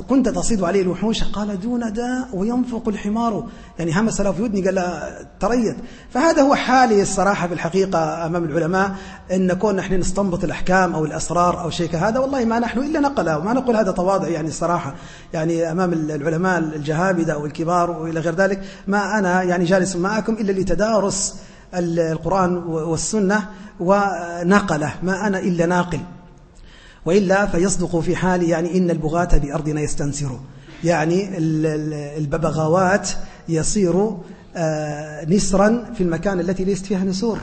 كنت تصيد عليه الوحوش قال دون داء وينفق الحمار. يعني همس له في ودني قال له تريت فهذا هو حالي الصراحة في الحقيقة أمام العلماء أن نكون نحن نستنبط الأحكام أو الأسرار أو شيء كهذا. والله ما نحن إلا نقله وما نقول هذا تواضع يعني الصراحة. يعني أمام العلماء الجهابدة أو الكبار وإلى غير ذلك ما أنا يعني جالس معكم إلا لتدارس القرآن والسنة ونقله. ما أنا إلا ناقل. وإلا فيصدق في حال يعني إن البغاة بأرضنا يستنسر. يعني الببغاوات يصير آه، نسرا في المكان التي ليست فيها نسور.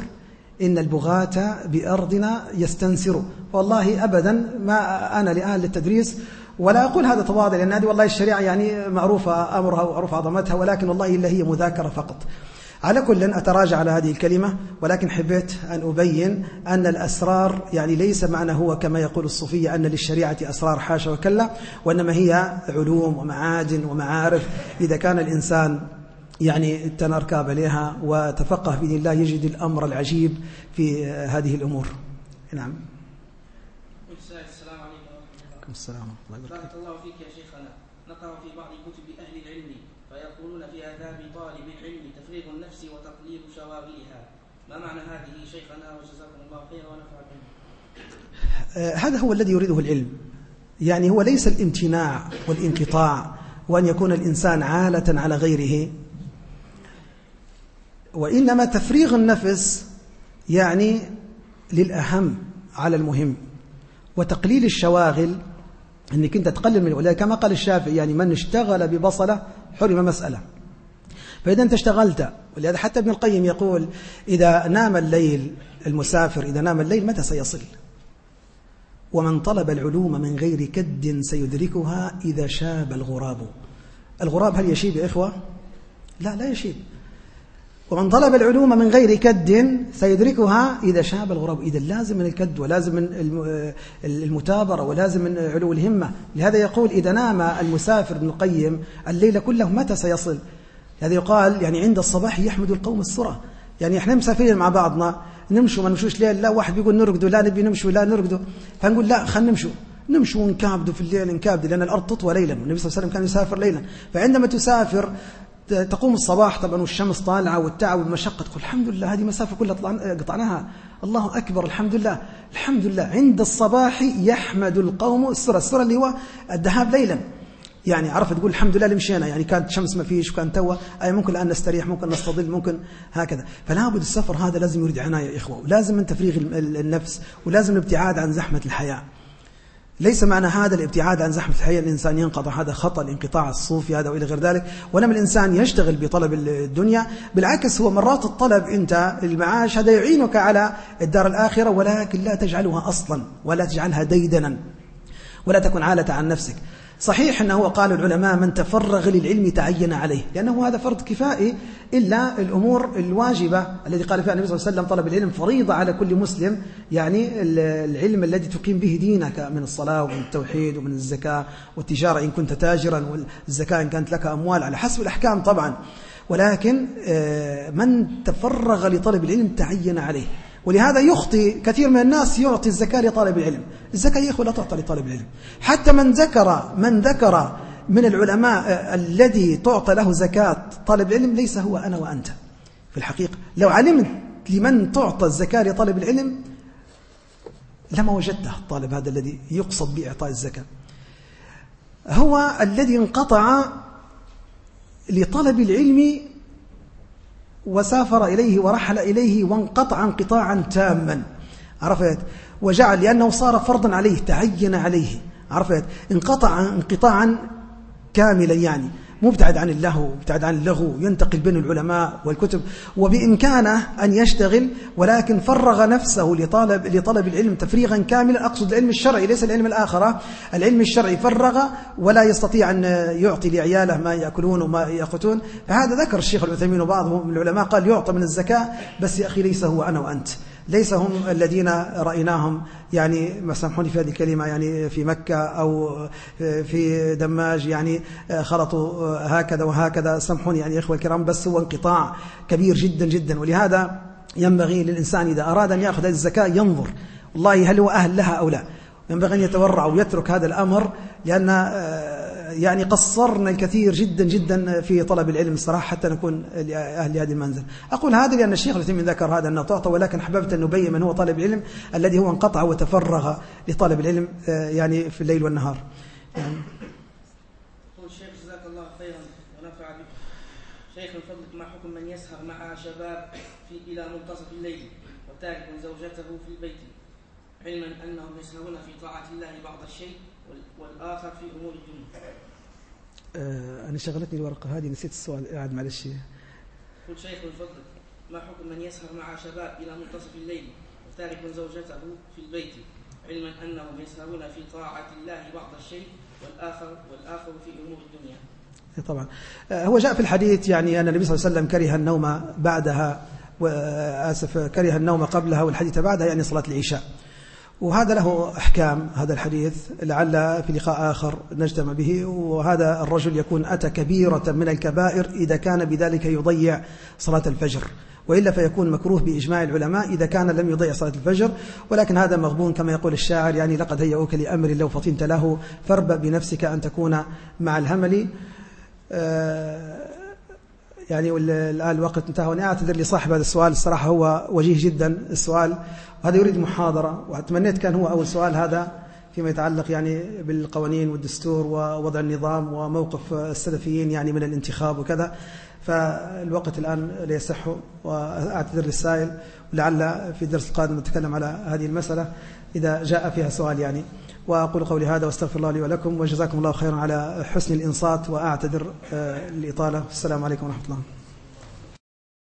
إن البغاة بأرضنا يستنسر. والله أبدا ما أنا لآن للتدريس ولا أقول هذا تواضع لأن هذه والله الشريعة يعني معروفة أمرها ومعروف عظمتها ولكن والله إلا هي مذاكرة فقط. على كل أتراجع على هذه الكلمة ولكن حبيت أن أبين أن الأسرار يعني ليس معنى هو كما يقول الصوفية أن للشريعة أسرار حاشا وكلا وإنما هي علوم ومعادن ومعارف. إذا كان الإنسان يعني تنركاب عليها وتفقه بإذن الله يجد الأمر العجيب في هذه الأمور. نعم. السلام عليكم ورحمة الله السلام الله بارك الله فيك يا شيخنا. نقرأ في بعض كتب أهل العلم فيقولون في آداب طالب العلم تفريغ النفس وتقليل شواغلها ما معنى هذه شيخنا وجزاكم الله خيرا آه، هذا هو الذي يريده العلم. يعني هو ليس الامتناع والانقطاع وأن يكون الإنسان عالة على غيره. وإنما تفريغ النفس يعني للأهم على المهم. وتقليل الشواغل أنك أنت تقلل من ولذلك كما قال الشافعي يعني من اشتغل ببصلة حرم مسألة. فإذا أنت اشتغلت. ولهذا حتى ابن القيم يقول إذا نام الليل المسافر إذا نام الليل متى سيصل؟ ومن طلب العلوم من غير كد سيدركها إذا شاب الغراب. الغراب هل يشيب يا إخوة؟ لا لا يشيب. ومن طلب العلوم من غير كد سيدركها إذا شاب الغراب. إذا لازم من الكد ولازم من المتابرة ولازم من علو الهمة. لهذا يقول إذا نام المسافر ابن القيم الليل كله متى سيصل؟ هذا يقال يعني عند الصباح يحمد القوم السرى. يعني إحنا مسافرين مع بعضنا نمشوا ما نمشوش ليل لا واحد بيقول نرقدوا لا نبي نمشوا لا نرقدوا. فنقول لا خلينا نمشوا. نمشي ونكابد في الليل نكابد لأن الأرض تطوى ليلا. النبي صلى الله عليه وسلم كان يسافر ليلا. فعندما تسافر تقوم الصباح طبعا والشمس طالعة والتعب والمشقة تقول الحمد لله هذه مسافة كلها قطعناها. الله أكبر الحمد لله. الحمد لله. عند الصباح يحمد القوم السرى. السرى اللي هو الذهاب ليلا. يعني عرفت تقول الحمد لله اللي مشينا يعني كانت شمس ما فيش وكان توه أي ممكن الآن نستريح ممكن نستظل ممكن هكذا. فلا بد السفر هذا لازم يريد عناية يا إخوة ولازم من تفريغ النفس ولازم الابتعاد عن زحمة الحياة. ليس معنى هذا الابتعاد عن زحمة الحياة الإنسان ينقطع هذا خطأ الانقطاع الصوفي هذا وإلى غير ذلك ولم الإنسان يشتغل بطلب الدنيا بالعكس هو مرات الطلب أنت المعاش هذا يعينك على الدار الآخرة ولكن لا تجعلها أصلا ولا تجعلها ديدنا ولا تكن عالة عن نفسك. صحيح أنه قال العلماء من تفرغ للعلم تعين عليه لأنه هذا فرض كفائي إلا الأمور الواجبة الذي قال فيها النبي صلى الله عليه وسلم طلب العلم فريضة على كل مسلم يعني العلم الذي تقيم به دينك من الصلاة ومن التوحيد ومن الزكاة والتجارة إن كنت تاجرا والزكاة إن كانت لك أموال على حسب الأحكام طبعا. ولكن آه، من تفرغ لطلب العلم تعين عليه. ولهذا يخطي كثير من الناس يعطي الزكاة لطالب العلم. الزكاة يا إخوة لا تعطى لطالب العلم. حتى من ذكر من ذكر من العلماء آه، الذي تعطى له زكاة طالب العلم ليس هو أنا وأنت. في الحقيقة لو علمت لمن تعطى الزكاة لطالب العلم لما وجدته الطالب هذا الذي يقصد بإعطاء الزكاة. هو الذي انقطع لطلب العلم وسافر إليه ورحل إليه وانقطع انقطاعا تاما. عرفت؟ وجعل لأنه صار فرضا عليه تعين عليه. عرفت؟ انقطع انقطاعا كاملا يعني. مبتعد عن اللهو مبتعد عن اللغو ينتقل بين العلماء والكتب. وبإمكانه أن يشتغل ولكن فرغ نفسه لطالب, لطلب العلم تفريغا كاملا. أقصد العلم الشرعي ليس العلم الآخرة. العلم الشرعي فرغ ولا يستطيع أن يعطي لعياله ما يأكلون وما يأخذون فهذا ذكر الشيخ العثيمين وبعضهم من العلماء قال يعطى من الزكاة. بس يا أخي ليس هو أنا وأنت. ليس هم الذين رأيناهم يعني ما سامحوني في هذه الكلمة يعني في مكة أو في دماج يعني خلطوا هكذا وهكذا. سامحوني يعني إخوة الكرام بس هو انقطاع كبير جدا جدا. ولهذا ينبغي للإنسان إذا أراد أن يأخذ هذه الزكاة ينظر والله هل هو أهل لها أو لا؟ ينبغي أن يتورع ويترك هذا الأمر لأن يعني قصرنا الكثير جدا جدا في طلب العلم الصراحة حتى نكون أهل هذه المنزل. أقول هذا لأن الشيخ العثيمين ذكر هذا أنه تعطى ولكن حببت أن نبين من هو طالب العلم الذي هو انقطع وتفرغ لطلب العلم آه، يعني في الليل والنهار. يعني شيخ من فضلك ما حكم من يسهر مع شباب إلى منتصف الليل وتارك زوجته في البيت علما أنهم يسهرون في طاعة الله بعض الشيء والآخر في أمور الدنيا. آه أنا شغلتني الورقة هذه نسيت السؤال. قاعد معلش. قل شيخ من فضلك ما حكم من يسهر مع شباب إلى منتصف الليل وتارك زوجته في البيت؟ علما أنهم يسهرون في طاعة الله بعض الشيء والآخر والآخر في أمور الدنيا. إيه، طبعا. آه، هو جاء في الحديث يعني أن النبي صلى الله عليه وسلم كره النوم بعدها وآسف كره النوم قبلها والحديث بعدها يعني صلاة العشاء. وهذا له أحكام هذا الحديث لعل في لقاء آخر نجتمع به وهذا الرجل يكون أتى كبيرة من الكبائر إذا كان بذلك يضيع صلاة الفجر. وإلا فيكون مكروه بإجماع العلماء إذا كان لم يضيع صلاة الفجر. ولكن هذا مغبون كما يقول الشاعر يعني لقد هيئوك لأمر لو فطنت له فاربأ بنفسك أن تكون مع الهمل. آه يعني الآن الوقت انتهى وأنا أعتذر لصاحب هذا السؤال. الصراحة هو وجيه جدا السؤال وهذا يريد محاضرة وأتمنيت كان هو أول سؤال هذا فيما يتعلق يعني بالقوانين والدستور ووضع النظام وموقف السلفيين يعني من الانتخاب وكذا. فالوقت الآن لا يصح وأعتذر للسائل ولعل في الدرس القادم نتكلم على هذه المسألة إذا جاء فيها سؤال يعني. وأقول قولي هذا وأستغفر الله لي ولكم وجزاكم الله خيرا على حسن الإنصات وأعتذر آه، الإطالة السلام عليكم ورحمة الله.